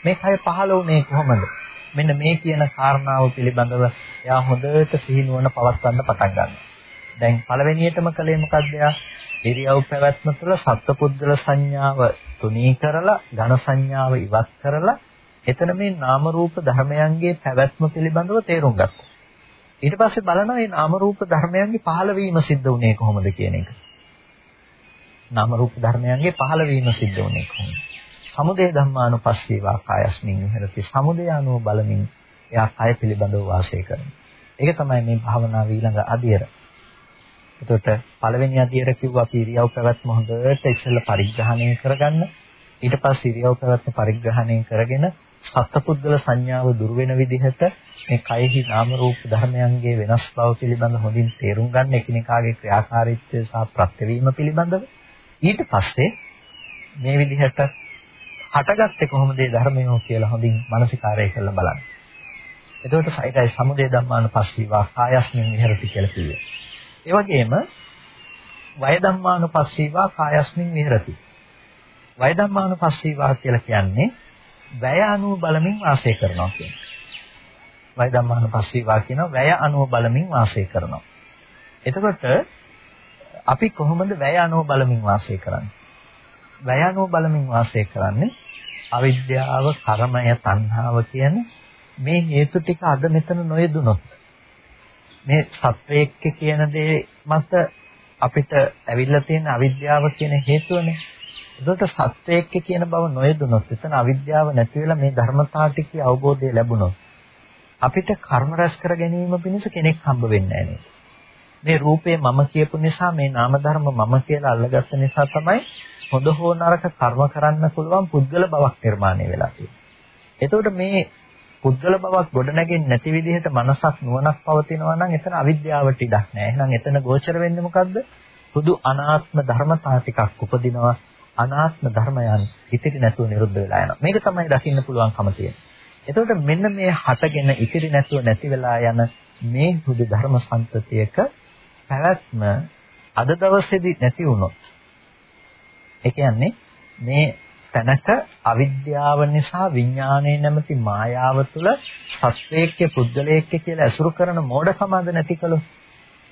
මේ කය පහළ වුණේ කොහොමද? මෙන්න මේ කියන කාරණාව පිළිබඳව එයා හොඳට සිහිනුවන පවත්වන්න පටන් ගන්නවා. දැන් පළවෙනියටම කලේ මොකද්ද එයා? ඉරියව් පැවැත්ම තුළ සත්පුද්ගල සංඥාව තුනී කරලා ඝන සංඥාව ඉවත් කරලා එතන මේ නාම රූප ධර්මයන්ගේ පැවැත්ම පිළිබඳව තේරුම් ගත්තා. ඊට පස්සේ බලනවා මේ නාම රූප ධර්මයන්ගේ පහළවීම සිද්ධ වුණේ කොහොමද කියන එක. නාම රූප ධර්මයන්ගේ පහළවීම සිද්ධ වුණේ කොහොමද? සමුදය ධම්මානුපස්සීවා කායස්මින් විහෙරති. සමුදය අනුව බලමින් එයා කය පිළිබඳව වාසය කරනවා. ඒක තමයි මේ භාවනාව ඊළඟ අධියර. එතකොට පළවෙනි අධියර කිව්වා අපි ඉරියව් පැවැත්ම හොඳට ඉස්සෙල්ලා පරිග්‍රහණය කරගන්න. ඊට පස්සේ ඉරියව් පැවැත්ම පරිග්‍රහණය කරගෙන සත්පුද්ගල සංඥාව දුර වෙන විදිහට මේ කයෙහි නාම රූප ධර්මයන්ගේ වෙනස් බව පිළිබඳ හොඳින් තේරුම් ගන්න එකිනෙකාගේ ක්‍රියාකාරීත්වය සහ ප්‍රත්‍යවීම පිළිබඳව ඊට පස්සේ මේ විදිහට හටගත්තේ කොහොමද මේ ධර්මයෝ කියලා හොඳින් මානසිකාරය කරලා බලන්න. එතකොට සයිතයි සමුදය ධම්මානුපස්සීවා කායස්මින් විහෙරති කියලා කිව්වේ. ඒ වගේම වය ධම්මානුපස්සීවා කායස්මින් විහෙරති. වය ධම්මානුපස්සීවා කියලා කියන්නේ වැය අනුව බලමින් වාසය කරනවා කියන්නේ. වය ධම්මානුපස්සීවා කියන වැය අනුව බලමින් වාසය කරනවා. එතකොට අපි කොහොමද වැය අනුව බලමින් වාසය කරන්නේ? වැය අනුව බලමින් වාසය කරන්නේ අවිද්‍යාව, කර්මය, තණ්හාව කියන මේ හේතු ටික අද මෙතන නොයෙදුනොත් මේ සත්වයේක්ක කියන දේ මත අපිට ඇවිල්ලා තියෙන අවිද්‍යාව කියන හේතුවනේ. ඒකට සත්වයේක්ක කියන බව නොයෙදුනොත් එතන අවිද්‍යාව නැති වෙලා මේ ධර්මතාව ටිකේ අවබෝධය ලැබුණොත් අපිට කර්ම රැස් කර ගැනීම පිණිස කෙනෙක් හම්බ වෙන්නේ නැහැ මේ රූපේ මම කියපු නිසා මේ නාම ධර්ම මම කියලා අල්ලගත්ත නිසා තමයි හොඳ හෝ නරක කර්ම කරන්න පුළුවන් පුද්ගල බවක් නිර්මාණය වෙලා තියෙන්නේ. එතකොට මේ පුද්ගල බවක් ගොඩනැගෙන්නේ නැති විදිහට මනසක් නුවණක් පවතිනවා නම් එතන අවිද්‍යාවට ඉඩක් නැහැ. එහෙනම් එතන ගෝචර වෙන්නේ මොකද්ද? හුදු අනාත්ම ධර්මතා ටිකක් උපදිනවා. අනාත්ම ධර්මයන් ඉතිරි නැතුව නිරුද්ධ වෙලා යනවා. මේක තමයි දකින්න පුළුවන්කම තියෙන්නේ. එතකොට මෙන්න මේ හටගෙන ඉතිරි නැතුව නැති වෙලා යන මේ හුදු ධර්ම සංතතියක පැවැත්ම අද දවසේදී නැති වුණොත් ඒ කියන්නේ මේ තැනක අවිද්‍යාව නිසා විඥානයේ නැමැති මායාව තුළ සත්වයේක්ක පුද්ගලයේක්ක කියලා ඇසුරු කරන මෝඩකමද නැති කළොත්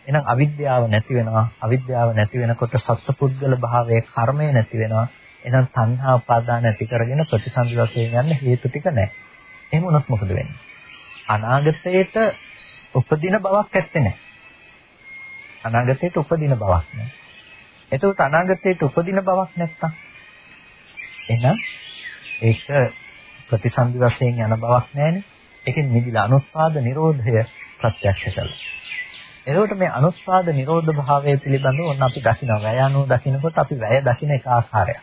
එහෙනම් අවිද්‍යාව නැති වෙනවා. අවිද්‍යාව නැති වෙනකොට සත්පුද්ගල භාවයේ කර්මය නැති වෙනවා. එහෙනම් තණ්හා උපාදාන ඇති කරගෙන ප්‍රතිසන්දි වශයෙන් යන හේතු ටික නැහැ. එහෙම වුණොත් මොකද වෙන්නේ? අනාගතයේට උපදින බවක් ඇත්තේ නැහැ. අනාගතයට උපදින බවක් නැහැ. එතකොට අනාගතයට උපදින බවක් නැත්තම්? එහෙනම් ඒක ප්‍රතිසන්දි වශයෙන් යන බවක් නැහැනේ. ඒකෙන් නිදිලා අනුස්පාද නිරෝධය ප්‍රත්‍යක්ෂ කළා. එතකොට මේ අනුස්පාද නිරෝධ භාවය පිළිබඳව ඔන්න අපි දකිනවා. වැය අනුව දකිනකොට අපි වැය දකින එක ආකාරයක්.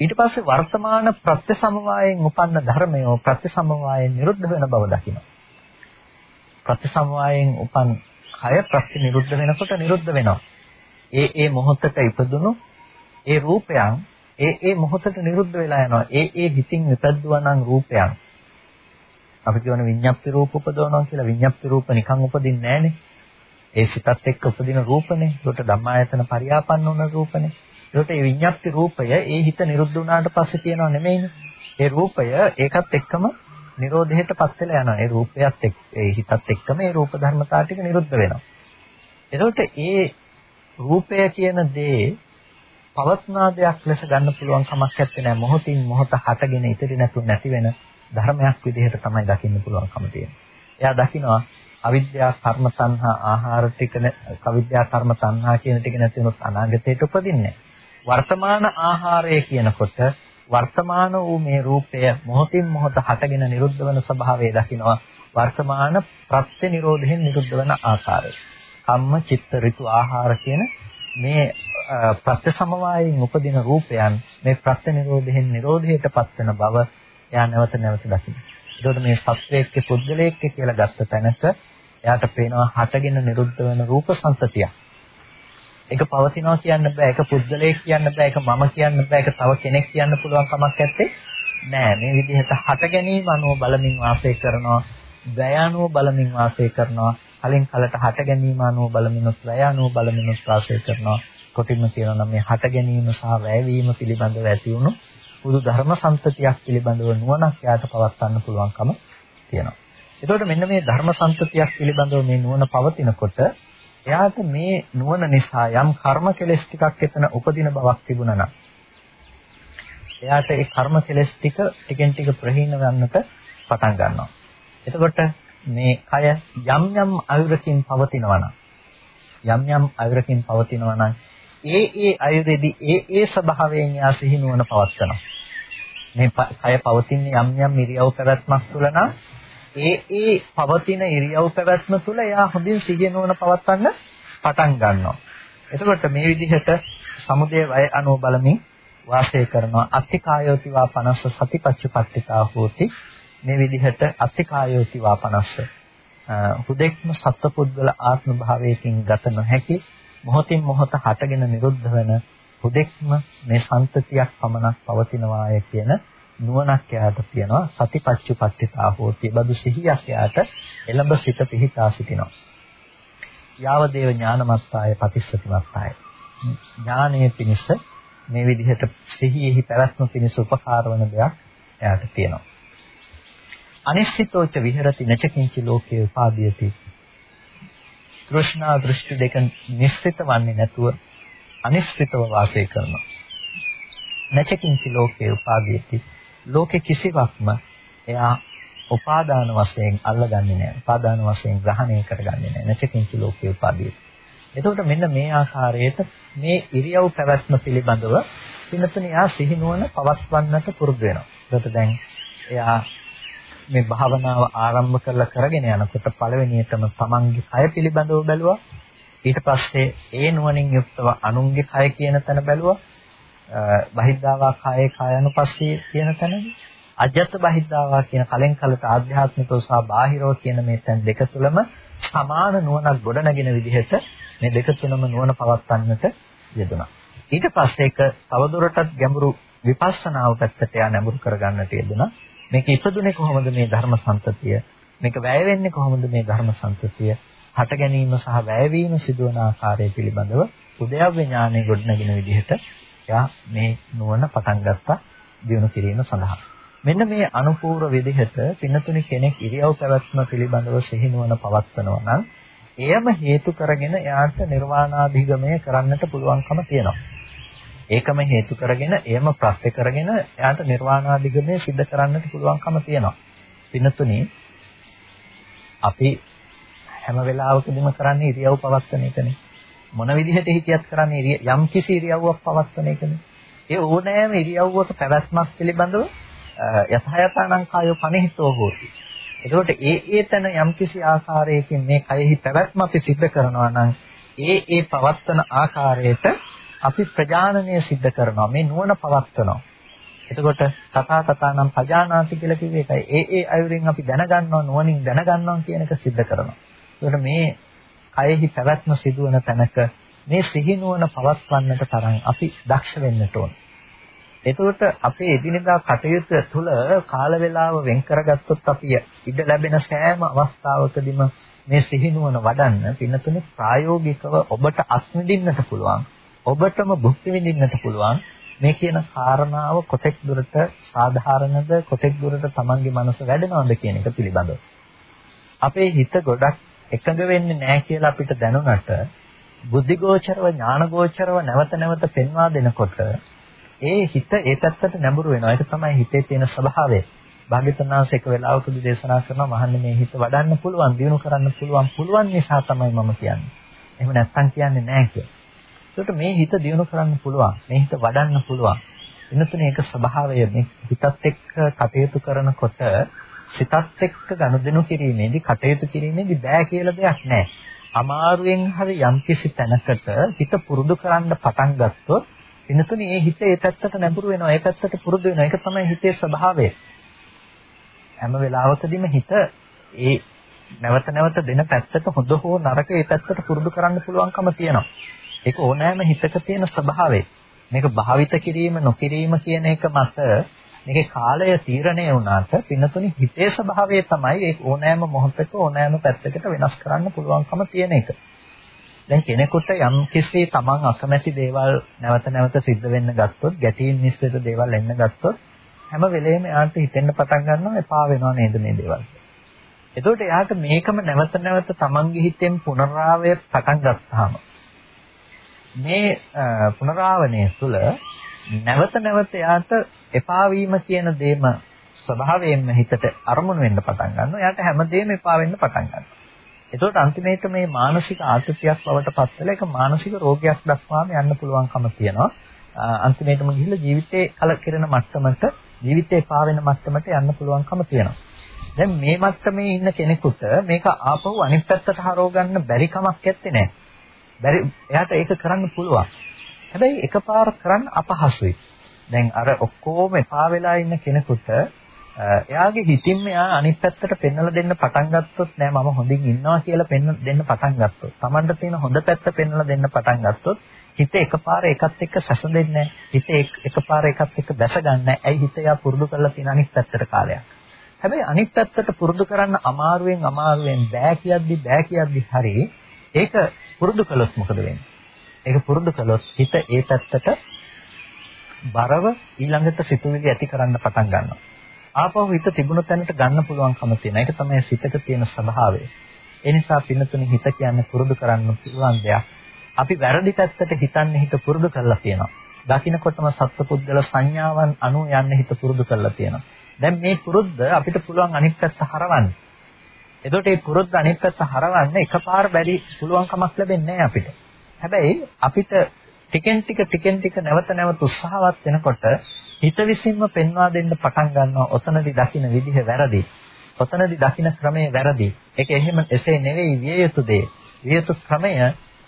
ඊට පස්සේ වර්තමාන ප්‍රත්‍යසමවායෙන් උපන්න ධර්මය ප්‍රත්‍යසමවායෙන් නිරුද්ධ වෙන බව දකිනවා. ප්‍රත්‍යසමවායෙන් උපන් කය ප්‍රත්‍ය නිරුද්ධ වෙනකොට නිරුද්ධ වෙනවා. ඒ ඒ මොහොතට ඉපදුණු ඒ රූපයන් ඒ ඒ මොහොතට නිරුද්ධ වෙලා යනවා. ඒ ඒ හිතින් ඉපදුවා නම් රූපයන්. අපි කියන විඤ්ඤාප්ති රූප උපදවනවා කියලා විඤ්ඤාප්ති රූප නිකන් උපදින්නේ නැහනේ. ඒ සිතත් එක්ක උපදින රූපනේ. ඒකට ධම්මායතන පරියාපන්න වුණ රූපනේ. ඒකට මේ විඤ්ඤාප්ති රූපය ඒ හිත නිරුද්ධ වුණාට පස්සේ තියෙනව නෙමෙයිනේ. ඒ රූපය ඒකත් එක්කම නිරෝධයටපත් වෙලා යනවා. ඒ රූපයත් එක්ක ඒ හිතත් එක්කම ඒ රූප ධර්මතා ටික නිරුද්ධ වෙනවා. එතකොට ඒ රූපය කියන දේ පවත්නා දෙයක් ලෙස ගන්න පුළුවන් කමක් නැත්තේ මොහොතින් මොහොත හටගෙන ඉතිරි නැතු නැති වෙන ධර්මයක් විදිහට තමයි දකින්න පුළුවන්කම තියෙන්නේ. එයා දකිනවා අවිද්‍යා කර්ම සංහා ආහාර ටික කවිද්‍යා කර්ම සංහා කියන ටික නැති වුණොත් අනාගතයට උපදින්නේ වර්තමාන ආහාරය කියනකොට වර්තමාන වූ මේ රූපය මොහොතින් මොහොත හටගෙන නිරුද්ධ වන ස්වභාවය දකිනවා වර්තමාන ප්‍රත්‍ය නිරෝධයෙන් නිරුද්ධ වන ආකාරය. කම්ම චිත්ත ඍතු ආහාර කියන මේ ප්‍රත්‍ය සමவாயයෙන් උපදින රූපයන් මේ ප්‍රත්‍ය නිරෝධයෙන් නිරෝධයට පත්වන බව එයා නැවත නැවත දකින්න. ඒකෝට මේ සත්වයේක්ක පුද්ගලයේක්ක කියලා ගත්ත තැනක එයාට පේනවා හටගෙන නිරුද්ධ වෙන රූප සංතතිය. ඒක පවතිනවා කියන්න බෑ. ඒක පුද්ගලයෙක් කියන්න බෑ. ඒක මම කියන්න බෑ. ඒක තව කෙනෙක් කියන්න පුළුවන් කමක් නැත්තේ. නෑ මේ විදිහට හට ගැනීම අනුව බලමින් වාසය කරනවා. වැය අනුව බලමින් වාසය කරනවා. කලින් කලට හට ගැනීම අනුව බලමිනුත් වැය අනුව බලමිනුත් වාසය කරනවා. කොටින්ම කියනවා නම් මේ හට ගැනීම සහ වැයවීම පිළිබඳව ඇති වුණු පුදු ධර්ම සම්පතියක් පිළිබඳව නුවණක් යාට පවත්වන්න පුළුවන්කම තියෙනවා. එතකොට මෙන්න මේ ධර්ම සම්පතියක් පිළිබඳව මේ නුවණ පවතිනකොට එයාට මේ නුවණ නිසා යම් කර්ම කෙලෙස් ටිකක් එතන උපදින බවක් තිබුණා නම් එයාට ඒ කර්ම කෙලෙස් ටික ටිකෙන් ටික ප්‍රහීන වෙන්නට පටන් ගන්නවා. එතකොට මේ කය යම් යම් අයුරකින් පවතිනවා නම් යම් යම් අයුරකින් පවතිනවා නම් ඒ ඒ අයුරෙදි ඒ ඒ ස්වභාවයෙන් යා සිහිනුවන පවත්නවා. මේ කය පවතින යම් යම් ඉරියව් පැවැත්මක් තුළ නම් ඒ ඒ පවතින ඉරියව් පැවැත්ම තුළ එයා හොඳින් සිහිනුවන පවත්වන්න පටන් ගන්නවා. එතකොට මේ විදිහට සමුදේ වය අනුව බලමින් වාසය කරනවා අත්තිකායෝතිවා 50 සතිපච්චපට්ඨිකා හෝති මේ විදිහට අත්තිකායෝතිවා 50 හුදෙක්ම සත්පුද්ගල ආත්ම භාවයකින් ගත නොහැකි මොහොතින් මොහොත හටගෙන නිරුද්ධ වෙන හුදෙක්ම මේ සම්තතියක් පමණක් පවතිනවාය කියන නුවණක් යාට තියෙනවා. සතිපච්චුපට්ඨිතා හෝති. බදු සිහියක් යාට එළඹ සිත පිහිටා සිටිනවා. යාවදේව ඥානමත්තාය පටිච්චසමුප්පාය. ඥානයේ පිණිස මේ විදිහට සිහියෙහි පැවැත්ම පිණිස උපකාර වන දෙයක් එයාට තියෙනවා. අනිශ්චිතෝච විහෙරති නචකින්චි ලෝකේ උපාදීයති. තෘෂ්ණා දෘෂ්ටි දෙක නිශ්චිත වන්නේ නැතුව අනිශ්චිතව වාසය කරනවා. නැචකින්චි ලෝකේ උපාදීති. ලෝකේ කිසිවක්ම එයා උපාදාන වශයෙන් අල්ලගන්නේ නැහැ. උපාදාන වශයෙන් ග්‍රහණය කරගන්නේ නැහැ. නැචකින්චි ලෝකේ උපාදීති. එතකොට මෙන්න මේ ආකාරයට මේ ඉරියව් පැවැත්ම පිළිබඳව පින්නතුනේ එයා සිහිනුවන පවත්වන්නට පුරුදු වෙනවා. එතකොට දැන් එයා මේ භාවනාව ආරම්භ කරලා කරගෙන යනකොට පළවෙනියටම තමන්ගේ කය පිළිබඳව බැලුවා. ඊට පස්සේ ඒ නුවණින් යුක්තව අනුන්ගේ කය කියන තැන බැලුවා. බහිද්ධාවා කායේ කායනුපස්සී කියන තැනදී අජත්ත බහිද්ධාවා කියන කලෙන් කලට ආධ්‍යාත්මිකව සහ බාහිරව කියන මේ තැන් දෙක තුළම සමාන නුවණක් ගොඩනගෙන විදිහට මේ දෙක තුනම නුවණ පවත්වන්නට යෙදුණා. ඊට පස්සේ ඒක තවදුරටත් ගැඹුරු විපස්සනාව පැත්තට යා නැඹුරු කරගන්නට යෙදුණා. මේක ඉපදුනේ කොහොමද මේ ධර්ම සම්පතිය? මේක වැය වෙන්නේ කොහොමද මේ ධර්ම සම්පතිය? හට ගැනීම සහ වැයවීම සිදුවන ආකාරය පිළිබඳව උදයව්‍ය ඥානය ගොඩනගෙන විදිහට එයා මේ නුවණ පටන් ගත්තා දිනු කිරීම සඳහා. මෙන්න මේ අනුපූර්ව විදිහට පින්නතුනි කෙනෙක් ඉරියව් පැවැත්ම පිළිබඳව සිහිනුවන පවත්වනවා නම් එයම හේතු කරගෙන එයාට නිර්වාණාභිගමය කරන්නට පුළුවන්කම තියෙනවා. ඒකම හේතු කරගෙන එයම ප්‍රත්‍ය කරගෙන එයාට නිර්වාණාධිගමනය සිද්ධ කරන්නට පුළුවන්කම තියෙනවා. පින්නතුනි අපි හැම වෙලාවකදීම කරන්නේ ඉරියව් පවත්වන එකනේ. මොන විදිහට හිතියත් කරන්නේ යම් කිසි ඉරියව්වක් පවත්වන එකනේ. ඒ ඕනෑම ඉරියව්වක පැවැත්මක් පිළිබඳව යථායතනං කායෝ පනිහිතෝ හෝති. එතකොට ඒ ඒ තැන යම් කිසි ආකාරයකින් මේ කයෙහි පැවැත්ම අපි සිද්ධ කරනවා නම් ඒ ඒ පවත්වන ආකාරයට අපි ප්‍රජානනය සිද්ධ කරනවා මේ නුවණ පවත්වනවා. එතකොට තථා තථානම් පජානාති කියලා කිව්වේ ඒකයි. ඒ ඒ අයුරින් අපි දැනගන්නවා නුවණින් දැනගන්නවා කියන එක සිද්ධ කරනවා. එතකොට මේ කයෙහි පැවැත්ම සිදුවන තැනක මේ සිහි නුවණ පවත්වන්නට තරම් අපි දක්ෂ වෙන්නට ඕන. එතකොට අපේ එදිනෙදා කටයුතු තුළ කාල වේලාව වෙන් කරගත්තොත් අපි ඉඩ ලැබෙන සෑම අවස්ථාවකදීම මේ සිහිනුවන වඩන්න පින්නතුනේ ප්‍රායෝගිකව ඔබට අත්විඳින්නට පුළුවන් ඔබටම භුක්ති විඳින්නට පුළුවන් මේ කියන කාරණාව කොතෙක් දුරට සාධාරණද කොතෙක් දුරට Tamange මනස වැඩනවද කියන එක පිළිබඳව. අපේ හිත ගොඩක් එකඟ වෙන්නේ නැහැ කියලා අපිට දැනුණට බුද්ධිගෝචරව ඥානගෝචරව නැවත නැවත පෙන්වා දෙනකොට ඒ හිත ඒ පැත්තට නැඹුරු වෙනවා. ඒක තමයි හිතේ තියෙන ස්වභාවය. භාග්‍යවතුන් එක වෙලාවකදී දේශනා කරනවා මහන්නේ මේ හිත වඩන්න පුළුවන්, දිනු කරන්න පුළුවන්, පුළුවන් නිසා තමයි මම කියන්නේ. එහෙම නැත්තම් කියන්නේ නැහැ කියලා. ඒකට මේ හිත දියුණු කරන්න පුළුවන්. මේ හිත වඩන්න පුළුවන්. එනතුනේ ඒක ස්වභාවය මේ හිතත් එක්ක කටයුතු කරනකොට සිතත් එක්ක ගනුදෙනු කිරීමේදී කටයුතු කිරීමේදී බෑ කියලා දෙයක් නැහැ. අමාරුවෙන් හරි යම්කිසි තැනකට හිත පුරුදු කරන්න පටන් ගත්තොත් එනතුනේ ඒ හිත ඒ පැත්තට නැඹුරු වෙනවා. ඒ පැත්තට පුරුදු වෙනවා. ඒක තමයි හිතේ ස්වභාවය. හැම වෙලාවකදීම හිත ඒ නැවත නැවත දෙන පැත්තට හොඳ හෝ නරක ඒ පැත්තට පුරුදු කරන්න පුළුවන්කම තියෙනවා. ඒක ඕනෑම හිතක තියෙන ස්වභාවය. මේක භාවිත කිරීම නොකිරීම කියන එක මත මේකේ කාලය තීරණය වුණාට පින්නතුනි හිතේ ස්වභාවය තමයි ඒ ඕනෑම මොහොතක ඕනෑම පැත්තකට වෙනස් කරන්න පුළුවන්කම තියෙන එක. දැන් කෙනෙකුට යම් කිසි තමන් අකමැති දේවල් නැවත නැවත සිද්ධ වෙන්න ගත්තොත්, ගැටීම් මිශ්‍රිත දේවල් එන්න ගත්තොත් හැම වෙලෙම එයාට හිතෙන්න පටන් ගන්නවා එපා වෙනව නේද මේ දේවල්. එතකොට එයාට මේකම නැවත නැවත තමන්ගේ හිතෙන් පුනරාවය පටන් ගත්තාම මේ පුනරාවණය තුළ නැවත නැවත එයාට එපා වීම කියන දේම ස්වභාවයෙන්ම හිතට අරමුණු වෙන්න පටන් ගන්නවා. එයාට හැමදේම එපා වෙන්න පටන් ගන්නවා. එතකොට අන්තිමේට මේ මානසික ආතතියක් බවට පත් වෙලා ඒක මානසික රෝගයක් දක්වාම යන්න පුළුවන්කම තියෙනවා. අන්තිමේටම ගිහිල්ලා ජීවිතේ කලකිරෙන මට්ටමට ජීවිතේ එපා වෙන මට්ටමට යන්න පුළුවන්කම තියෙනවා. දැන් මේ මට්ටමේ ඉන්න කෙනෙකුට මේක ආපහු අනිත් පැත්තට හරව ගන්න බැරි කමක් නැත්තේ නෑ. බැරි එයාට ඒක කරන්න පුළුවන්. හැබැයි එකපාර කරන්න අපහසුයි. දැන් අර ඔක්කොම එපා වෙලා ඉන්න කෙනෙකුට එයාගේ හිතින් මෙයා අනිත් පැත්තට පෙන්වලා දෙන්න පටන් ගත්තොත් නෑ මම හොඳින් ඉන්නවා කියලා පෙන්න දෙන්න පටන් ගත්තොත්. Tamanට තියෙන හොඳ පැත්ත පෙන්වලා දෙන්න පටන් ගත්තොත් හිත එකපාර එකත් එක්ක සැසඳෙන්නේ නෑ. හිත එකපාර එකත් එක්ක දැස ගන්නෑ ඇයි හිත යා පුරුදු කරලා තියෙන අනිත් පැත්තට කාලයක්? හැබැයි අනිත් පැත්තට පුරුදු කරන්න අමාරුවෙන් අමාරුවෙන් බෑ කියද්දි බෑ කියද්දි හරි ඒක පුරුදු කළොත් මොකද වෙන්නේ? ඒක පුරුදු කළොත් හිත ඒ පැත්තට බරව ඊළඟට සිතුවිලි ඇති කරන්න පටන් ගන්නවා. ආපහු හිත තිබුණ තැනට ගන්න පුළුවන්කම තියෙන. ඒක තමයි සිතක තියෙන ස්වභාවය. ඒ නිසා පින්නතුනි හිත කියන්නේ පුරුදු කරන්න පුළුවන් දෙයක්. අපි වැරදි පැත්තට හිතන්නේ හිත පුරුදු කරලා තියෙනවා. දකින්නකොටම සත්පුද්ගල සංඥාවන් අනුව යන්න හිත පුරුදු කරලා තියෙනවා. දැන් මේ පුරුද්ද අපිට පුළුවන් අනිත් පැත්ත හරවන්න. එතකොට මේ පුරුද්ද අනිත් පැත්ත හරවන්න එකපාර බැරි පුළුවන් කමක් ලැබෙන්නේ නැහැ අපිට. හැබැයි අපිට ටිකෙන් ටික ටිකෙන් ටික නැවත නැවත උත්සාහවත් වෙනකොට හිත විසින්ම පෙන්වා දෙන්න පටන් ගන්නවා ඔතනදී දකින්න විදිහ වැරදි. ඔතනදී දකින්න ක්‍රමය වැරදි. ඒක එහෙම එසේ නෙවෙයි විය යුතු දේ. විය යුතු ක්‍රමය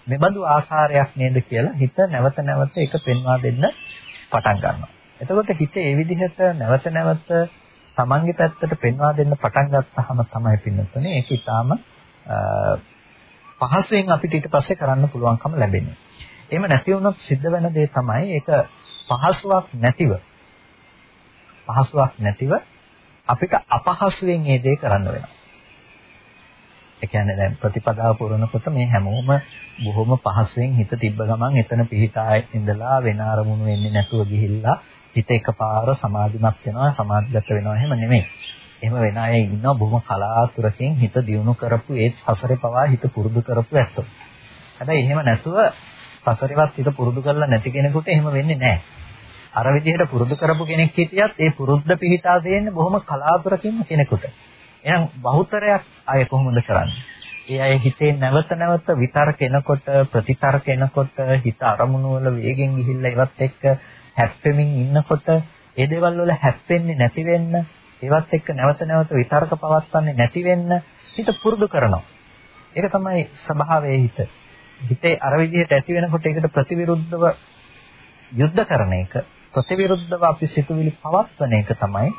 මෙබඳු ආකාරයක් නේද කියලා හිත නැවත නැවත ඒක පෙන්වා දෙන්න පටන් ගන්නවා. එතකොට හිත ඒ විදිහට නැවත නැවත තමන්ගේ පැත්තට පෙන්වා දෙන්න පටන් ගත්තාම තමයි පින්නතුනේ ඒක ඊටාම පහසුවෙන් අපිට ඊට පස්සේ කරන්න පුළුවන්කම ලැබෙන්නේ. එහෙම නැති වුණොත් සිද්ධ වෙන දේ තමයි ඒක පහසුවක් නැතිව පහසුවක් නැතිව අපිට අපහසුයෙන් මේ දේ කරන්න වෙනවා. ඒ කියන්නේ දැන් ප්‍රතිපදාව පුරනකොට මේ හැමෝම බොහොම පහසුවෙන් හිත තිබ්බ ගමන් එතන පිහිටා ඉඳලා වෙන අරමුණු වෙන්නේ නැතුව ගිහිල්ලා හිත එකපාර සමාධිමත් වෙනවා සමාධිගත වෙනවා එහෙම නෙමෙයි. එහෙම වෙන අය ඉන්නවා බොහොම කලාතුරකින් හිත දියුණු කරපු ඒ සසරේ පවා හිත පුරුදු කරපු ඇත්තෝ. හැබැයි එහෙම නැතුව සසරේවත් හිත පුරුදු කරලා නැති කෙනෙකුට එහෙම වෙන්නේ නැහැ. අර විදිහට පුරුදු කරපු කෙනෙක් හිටියත් ඒ පුරුද්ද පිහිටා දෙන්නේ බොහොම කලාතුරකින්ම කෙනෙකුට. එහෙනම් බහුතරයක් අය කොහොමද කරන්නේ? ඒ අය හිතේ නැවත නැවත විතර්ක එනකොට ප්‍රතිතර්ක එනකොට හිත අරමුණු වල වේගෙන් ගිහිල්ලා ඉවත් එක්ක හැප්පෙමින් ඉන්නකොට ඒ දේවල් වල හැප්පෙන්නේ නැති වෙන්න ඒවත් එක්ක නැවත නැවත විතර්ක පවත්වන්නේ නැති වෙන්න හිත පුරුදු කරනවා. ඒක තමයි ස්වභාවයේ හිත. හිතේ අර විදිහට ඇති වෙනකොට ඒකට ප්‍රතිවිරුද්ධව යුද්ධ කරන එක ප්‍රතිවිරුද්ධව අපි සිතුවිලි පවත්වන එක තමයි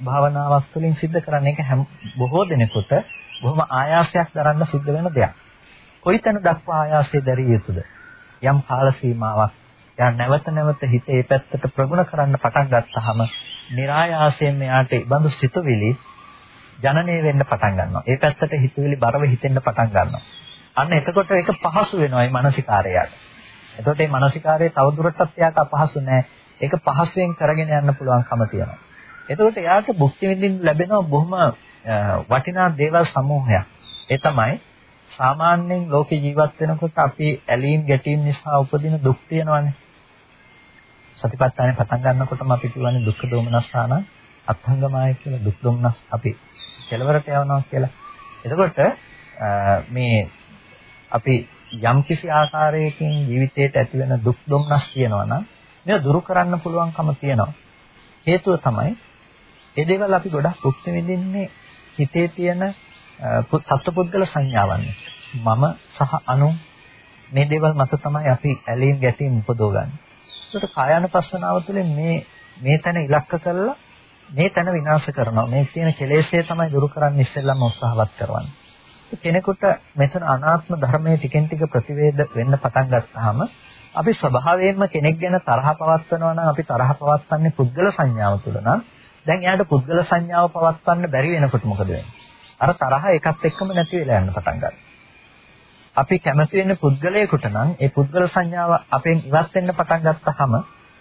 භාවනාවක් තුළින් සිද්ධ කරන්නේ. ඒක හැම බොහෝ දෙනෙකුට බොහොම ආයාසයක් දරන්න සිද්ධ වෙන දෙයක්. කොයිතැන දක්වා ආයාසය දැරිය යුතුද? යම් කාල සීමාවක් යා නැවත නැවත හිත ඒ පැත්තට ප්‍රගුණ කරන්න පටන් ගත්තාම નિરાයාසයෙන් මෙයාට බඳු සිතුවිලි ජනනය වෙන්න පටන් ගන්නවා. ඒ පැත්තට හිතුවිලි බරව හිතෙන්න පටන් ගන්නවා. අන්න එතකොට ඒක පහසු වෙනවා මේ මානසිකාරයට. එතකොට මේ මානසිකාරය තවදුරටත් එයාට අපහසු නෑ. ඒක පහසුවෙන් කරගෙන යන්න පුළුවන්කම තියෙනවා. එතකොට එයාට භුක්ති විඳින්න ලැබෙනවා බොහොම වටිනා දේවල් සමූහයක්. ඒ තමයි සාමාන්‍යයෙන් ලෝකේ ජීවත් වෙනකොට අපි ඇලීම් ගැටීම් නිසා උපදින දුක් තියෙනවානේ. සතිපට්ඨානේ පටන් ගන්නකොටම අපි කියවනේ දුක්ඛ දෝමනස්සාන අත්ංගමාය කියලා දුක් දෝමනස් අපි කෙලවරට යවනවා කියලා. එතකොට මේ අපි යම් කිසි ආකාරයකින් ජීවිතයට ඇති වෙන දුක් දුම්නස් තියෙනවා නම් මේක දුරු කරන්න පුළුවන්කම තියෙනවා. හේතුව තමයි ඒ දේවල් අපි ගොඩක් භුක්ති විඳින්නේ හිතේ තියෙන සත්පුද්ගල සංඥාවන්. මම සහ අනු මේ දේවල් මත තමයි අපි ඇලීම් ගැටීම් උපදවගන්නේ. ඒකට කායानुපස්සනාව තුළින් මේ මේ තැන ඉලක්ක කරලා මේ තැන විනාශ කරනවා. මේ තියෙන කෙලෙස්ය තමයි දුරු කරන්න ඉස්සෙල්ලාම උත්සාහවත් කරවන්නේ. කෙනෙකුට මෙතන අනාත්ම ධර්මයේ ටිකෙන් ටික ප්‍රතිවේද වෙන්න පටන් ගත්තාම අපි ස්වභාවයෙන්ම කෙනෙක් ගැන තරහ පවත්වනවා නම් අපි තරහ පවත්වන්නේ පුද්ගල සංඥාව තුළ නම් දැන් එයාට පුද්ගල සංඥාව පවත්වන්න බැරි වෙනකොට මොකද වෙන්නේ? අර තරහ එකත් එක්කම නැති වෙලා යන්න පටන් ගන්නවා. අපි කැමති වෙන්නේ පුද්ගලයෙකුට නම් ඒ පුද්ගල සංඥාව අපෙන් ඉවත් වෙන්න පටන් ගත්තාම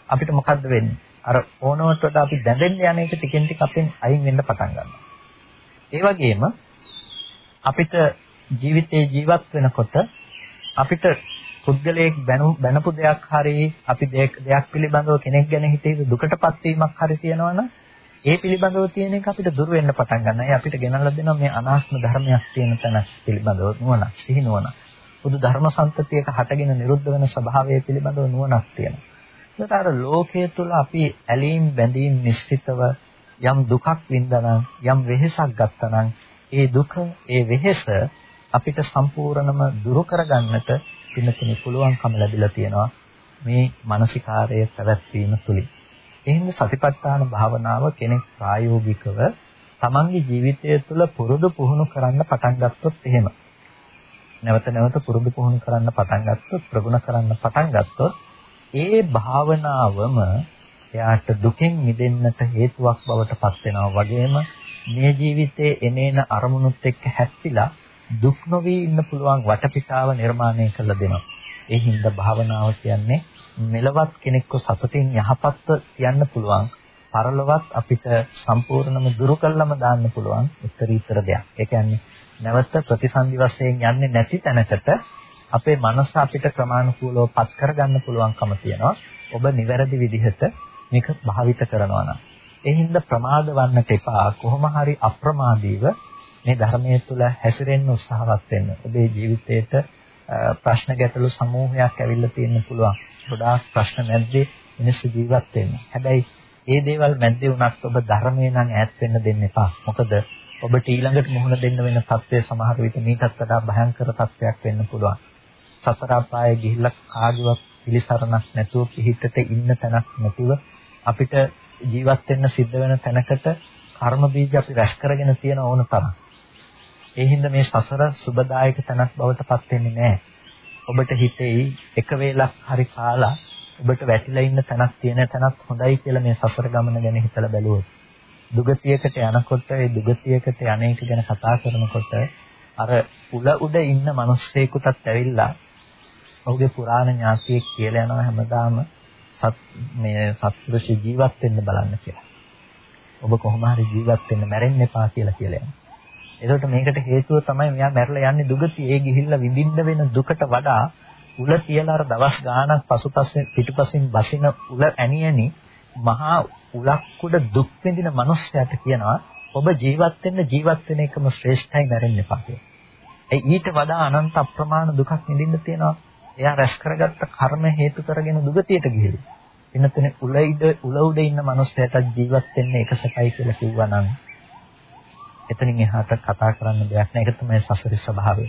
අපිට මොකද්ද වෙන්නේ? අර ඕනවට වඩා අපි දැඳෙන්න යන එක ටිකෙන් ටික අපෙන් අයින් වෙන්න පටන් ගන්නවා. ඒ වගේම අපිට ජීවිතේ ජීවත් වෙනකොට අපිට පුද්ගලයෙක් බැනපු දෙයක් හරි අපි දෙයක් පිළිබඳව කෙනෙක් ගැන හිතේ දුකටපත් වීමක් හරි තියෙනවනම් ඒ පිළිබඳව තියෙන එක අපිට දුර වෙන්න පටන් ගන්නවා. ඒ අපිට ගෙනල්ලා දෙනවා මේ අනාත්ම ධර්මයක් තියෙන තැන පිළිබඳව නුවණක්, සිහි නුවණක්. බුදු ධර්ම සංතතියක හටගෙන නිරුද්ධ වෙන ස්වභාවය පිළිබඳව නුවණක් තියෙනවා. ඒකට අර ලෝකයේ තුල අපි ඇලීම් බැඳීම් මිශ්‍රිතව යම් දුකක් වින්දානම් යම් වෙහෙසක් ගත්තනම් ඒ දුක, ඒ වෙහෙස අපිට සම්පූර්ණම දුරු කරගන්නට පින්නතුනි පුළුවන්කම ලැබිලා තියෙනවා මේ මානසිකාරය පැවැත්වීම තුලින්. එහෙනම් සතිපට්ඨාන භාවනාව කෙනෙක් ප්‍රායෝගිකව තමන්ගේ ජීවිතය තුළ පුරුදු පුහුණු කරන්න පටන් ගත්තොත් එහෙම. නැවත නැවත පුරුදු පුහුණු කරන්න පටන් ගත්තොත් ප්‍රගුණ කරන්න පටන් ගත්තොත් ඒ භාවනාවම එයාට දුකෙන් මිදෙන්නට හේතුවක් බවට පත් වෙනවා වගේම මේ ජීවිතයේ එනේන අරමුණුත් එක්ක හැප්පිලා දුක් නොවි ඉන්න පුළුවන් වටපිටාව නිර්මාණය කළ දෙනවා. ඒ හින්දා භාවනාව කියන්නේ මෙලවත් කෙනෙක්ව සතුටින් යහපත්ව තියන්න පුළුවන්. පරලොවත් අපිට සම්පූර්ණම දුරු කළම දාන්න පුළුවන් උත්තරීතර දෙයක්. ඒ කියන්නේ නැවත ප්‍රතිසන්දි වශයෙන් යන්නේ නැති තැනකට අපේ මනස අපිට ක්‍රමානුකූලව පත් කරගන්න පුළුවන්කම තියෙනවා. ඔබ නිවැරදි විදිහට මේක භාවිත කරනවා නම්. ඒ හින්දා ප්‍රමාද වන්නට එපා. කොහොම හරි අප්‍රමාදීව මේ ධර්මයේ තුල හැසිරෙන්න උත්සාහවත් වෙන්න. ඔබේ ජීවිතේට ප්‍රශ්න ගැටලු සමූහයක් ඇවිල්ලා තියෙන්න පුළුවන්. ගොඩාක් ප්‍රශ්න මැද්දේ මිනිස්සු ජීවත් වෙන්න. හැබැයි ඒ දේවල් මැද්දේ වුණත් ඔබ ධර්මයේ නම් ඈත් වෙන්න දෙන්න එපා. මොකද ඔබට ඊළඟට මුහුණ දෙන්න වෙන තත්ත්වය සමහර විට මීටත් වඩා භයංකර තත්ත්වයක් වෙන්න පුළුවන්. සතර අපායේ ගිහිල්ලා කාගේවත් පිළිසරණක් නැතුව පිහිටට ඉන්න තැනක් නැතිව අපිට ජීවත් වෙන්න සිද්ධ වෙන තැනකට කර්ම බීජ අපි රැස් කරගෙන තියෙන ඕන තරම්. ඒ හින්දා මේ සසර සුබදායක තැනක් බවට පත් වෙන්නේ නැහැ. ඔබට හිතෙයි එක වේලක් හරි කාලා ඔබට වැටිලා ඉන්න තැනක් තියෙන තැනක් හොඳයි කියලා මේ සසර ගමන ගැන හිතලා බැලුවොත්. දුගතියකට යනකොට ඒ දුගතියකට යන්නේක ගැන කතා කරනකොට අර උල උඩ ඉන්න මිනිස්සෙකුටත් ඇවිල්ලා ඔහුගේ පුරාණ ඥාතියෙක් කියලා යනවා හැමදාම සත් මේ සත්පුරුෂ ජීවත් වෙන්න බලන්න කියලා. ඔබ කොහොම හරි ජීවත් වෙන්න මැරෙන්න එපා කියලා කියලා යනවා. එතකොට මේකට හේතුව තමයි මෙයා මැරලා යන්නේ දුගතිය. ඒ ගිහිල්ලා විඳින්න වෙන දුකට වඩා උල තියලා අර දවස් ගාණක් පසුපසින් පිටුපසින් බසින උල ඇණි ඇණි මහා උලක් උඩ දුක් විඳින මනුස්සයාට කියනවා ඔබ ජීවත් වෙන්න ජීවත් වෙන එකම ශ්‍රේෂ්ඨයි මැරෙන්න එපා කියලා. ඒ ඊට වඩා අනන්ත අප්‍රමාණ දුකක් විඳින්න තියෙනවා. එයා රැස් කරගත්ත කර්ම හේතු කරගෙන දුගතියට ගිහිල්ලා. එන්නතනේ උල ඉද උල උඩ ඉන්න මනුස්සයාට ජීවත් වෙන්න එක සැපයි කියලා කිව්වා නම් එතනින් එහාට කතා කරන්න දෙයක් නැහැ. ඒක තමයි සසරේ ස්වභාවය.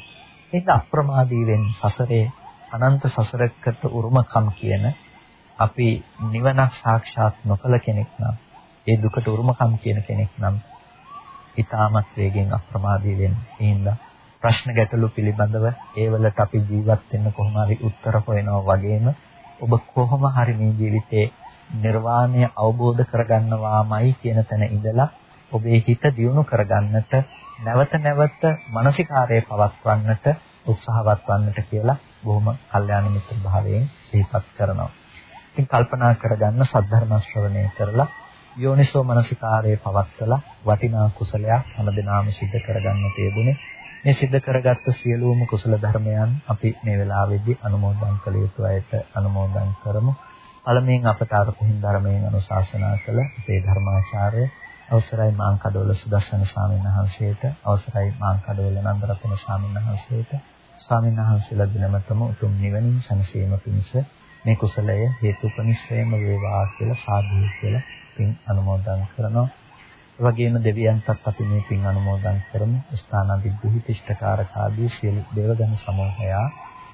ඒක අප්‍රමාදී වෙන්න සසරේ අනන්ත සසරකට උරුමකම් කියන අපි නිවනක් සාක්ෂාත් නොකළ කෙනෙක් නම් ඒ දුකට උරුමකම් කියන කෙනෙක් නම් ඊටමත් වේගෙන් අප්‍රමාදී වෙන්න. ඒ හින්දා ප්‍රශ්න ගැටලු පිළිබඳව ඒවලට අපි ජීවත් වෙන්න කොහොම හරි උත්තර හොයනවා වගේම ඔබ කොහොම හරි මේ ජීවිතේ නිර්වාණය අවබෝධ කරගන්නවාමයි කියන තැන ඉඳලා ඔබේ හිත දියුණු කරගන්නට නැවත නැවත මානසිකාරය පවත්වන්නට උත්සාහවත් වන්නට කියලා බොහොම කල්යාණ මිත්‍ර භාවයෙන් සිහිපත් කරනවා. ඉතින් කල්පනා කරගන්න සද්ධර්ම ශ්‍රවණය කරලා යෝනිසෝ මනසිකාරයේ පවත්වලා වටිනා කුසලයක් හැමදිනාම සිද්ධ කරගන්න තියදුනේ මේ සිද්ධ කරගත්ත සියලුම කුසල ධර්මයන් අපි මේ වෙලාවේදී අනුමෝදන් කළ යුතු අයට අනුමෝදන් කරමු. පළමුවෙන් අපට අරපහින් ධර්මයෙන් අනුශාසනා කළ අපේ ධර්මාචාර්ය අවසරයි මාංකඩවල සුදස්සන ස්වාමීන් වහන්සේට අවසරයි මාංකඩවල නන්දරත්න ස්වාමීන් වහන්සේට ස්වාමීන් වහන්සේලා දිනමතම උතුම් නිවනින් සැනසීම පිණිස මේ කුසලය හේතුපනිශ්‍රයම වේවා කියලා සාදු කියලා පින් අනුමෝදන් කරනවා. ඒ වගේම දෙවියන්ටත් අපි මේ පින් අනුමෝදන් කරමු. ස්ථානාදිබ්බුහි තිෂ්ඨකාරක ආදී සියලු දේවගණ සමූහයා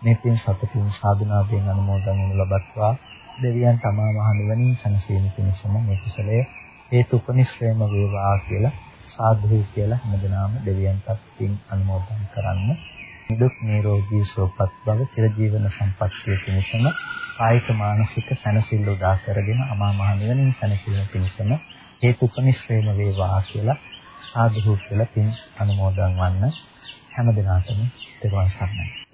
මේ පින් සතුටින් සාදුනාදයෙන් අනුමෝදන් වනු ලබත්වා දෙවියන් තමා මහ නිවනින් සැනසීම පිණිසම මේ කුසලය හේතුපනිශ්‍රේම වේවා කියලා සාදු කියලා හැමදෙනාම දෙවියන්ටත් පින් අනුමෝදන් කරන්න. දුක් නිරෝගී සුවපත් බව චිරජීවන සම්පන්නිය පිණිසම කායික මානසික සැනසෙල්ල උදා කරගෙන අමා මහ නිවනින් සැනසෙල්ල පිණිසම හේතුපනිශ්‍රේම වේවා කියලා සාදු කියලා පින් අනුමෝදන් වන්න හැම දිනකටම තෙරුවන් සරණයි.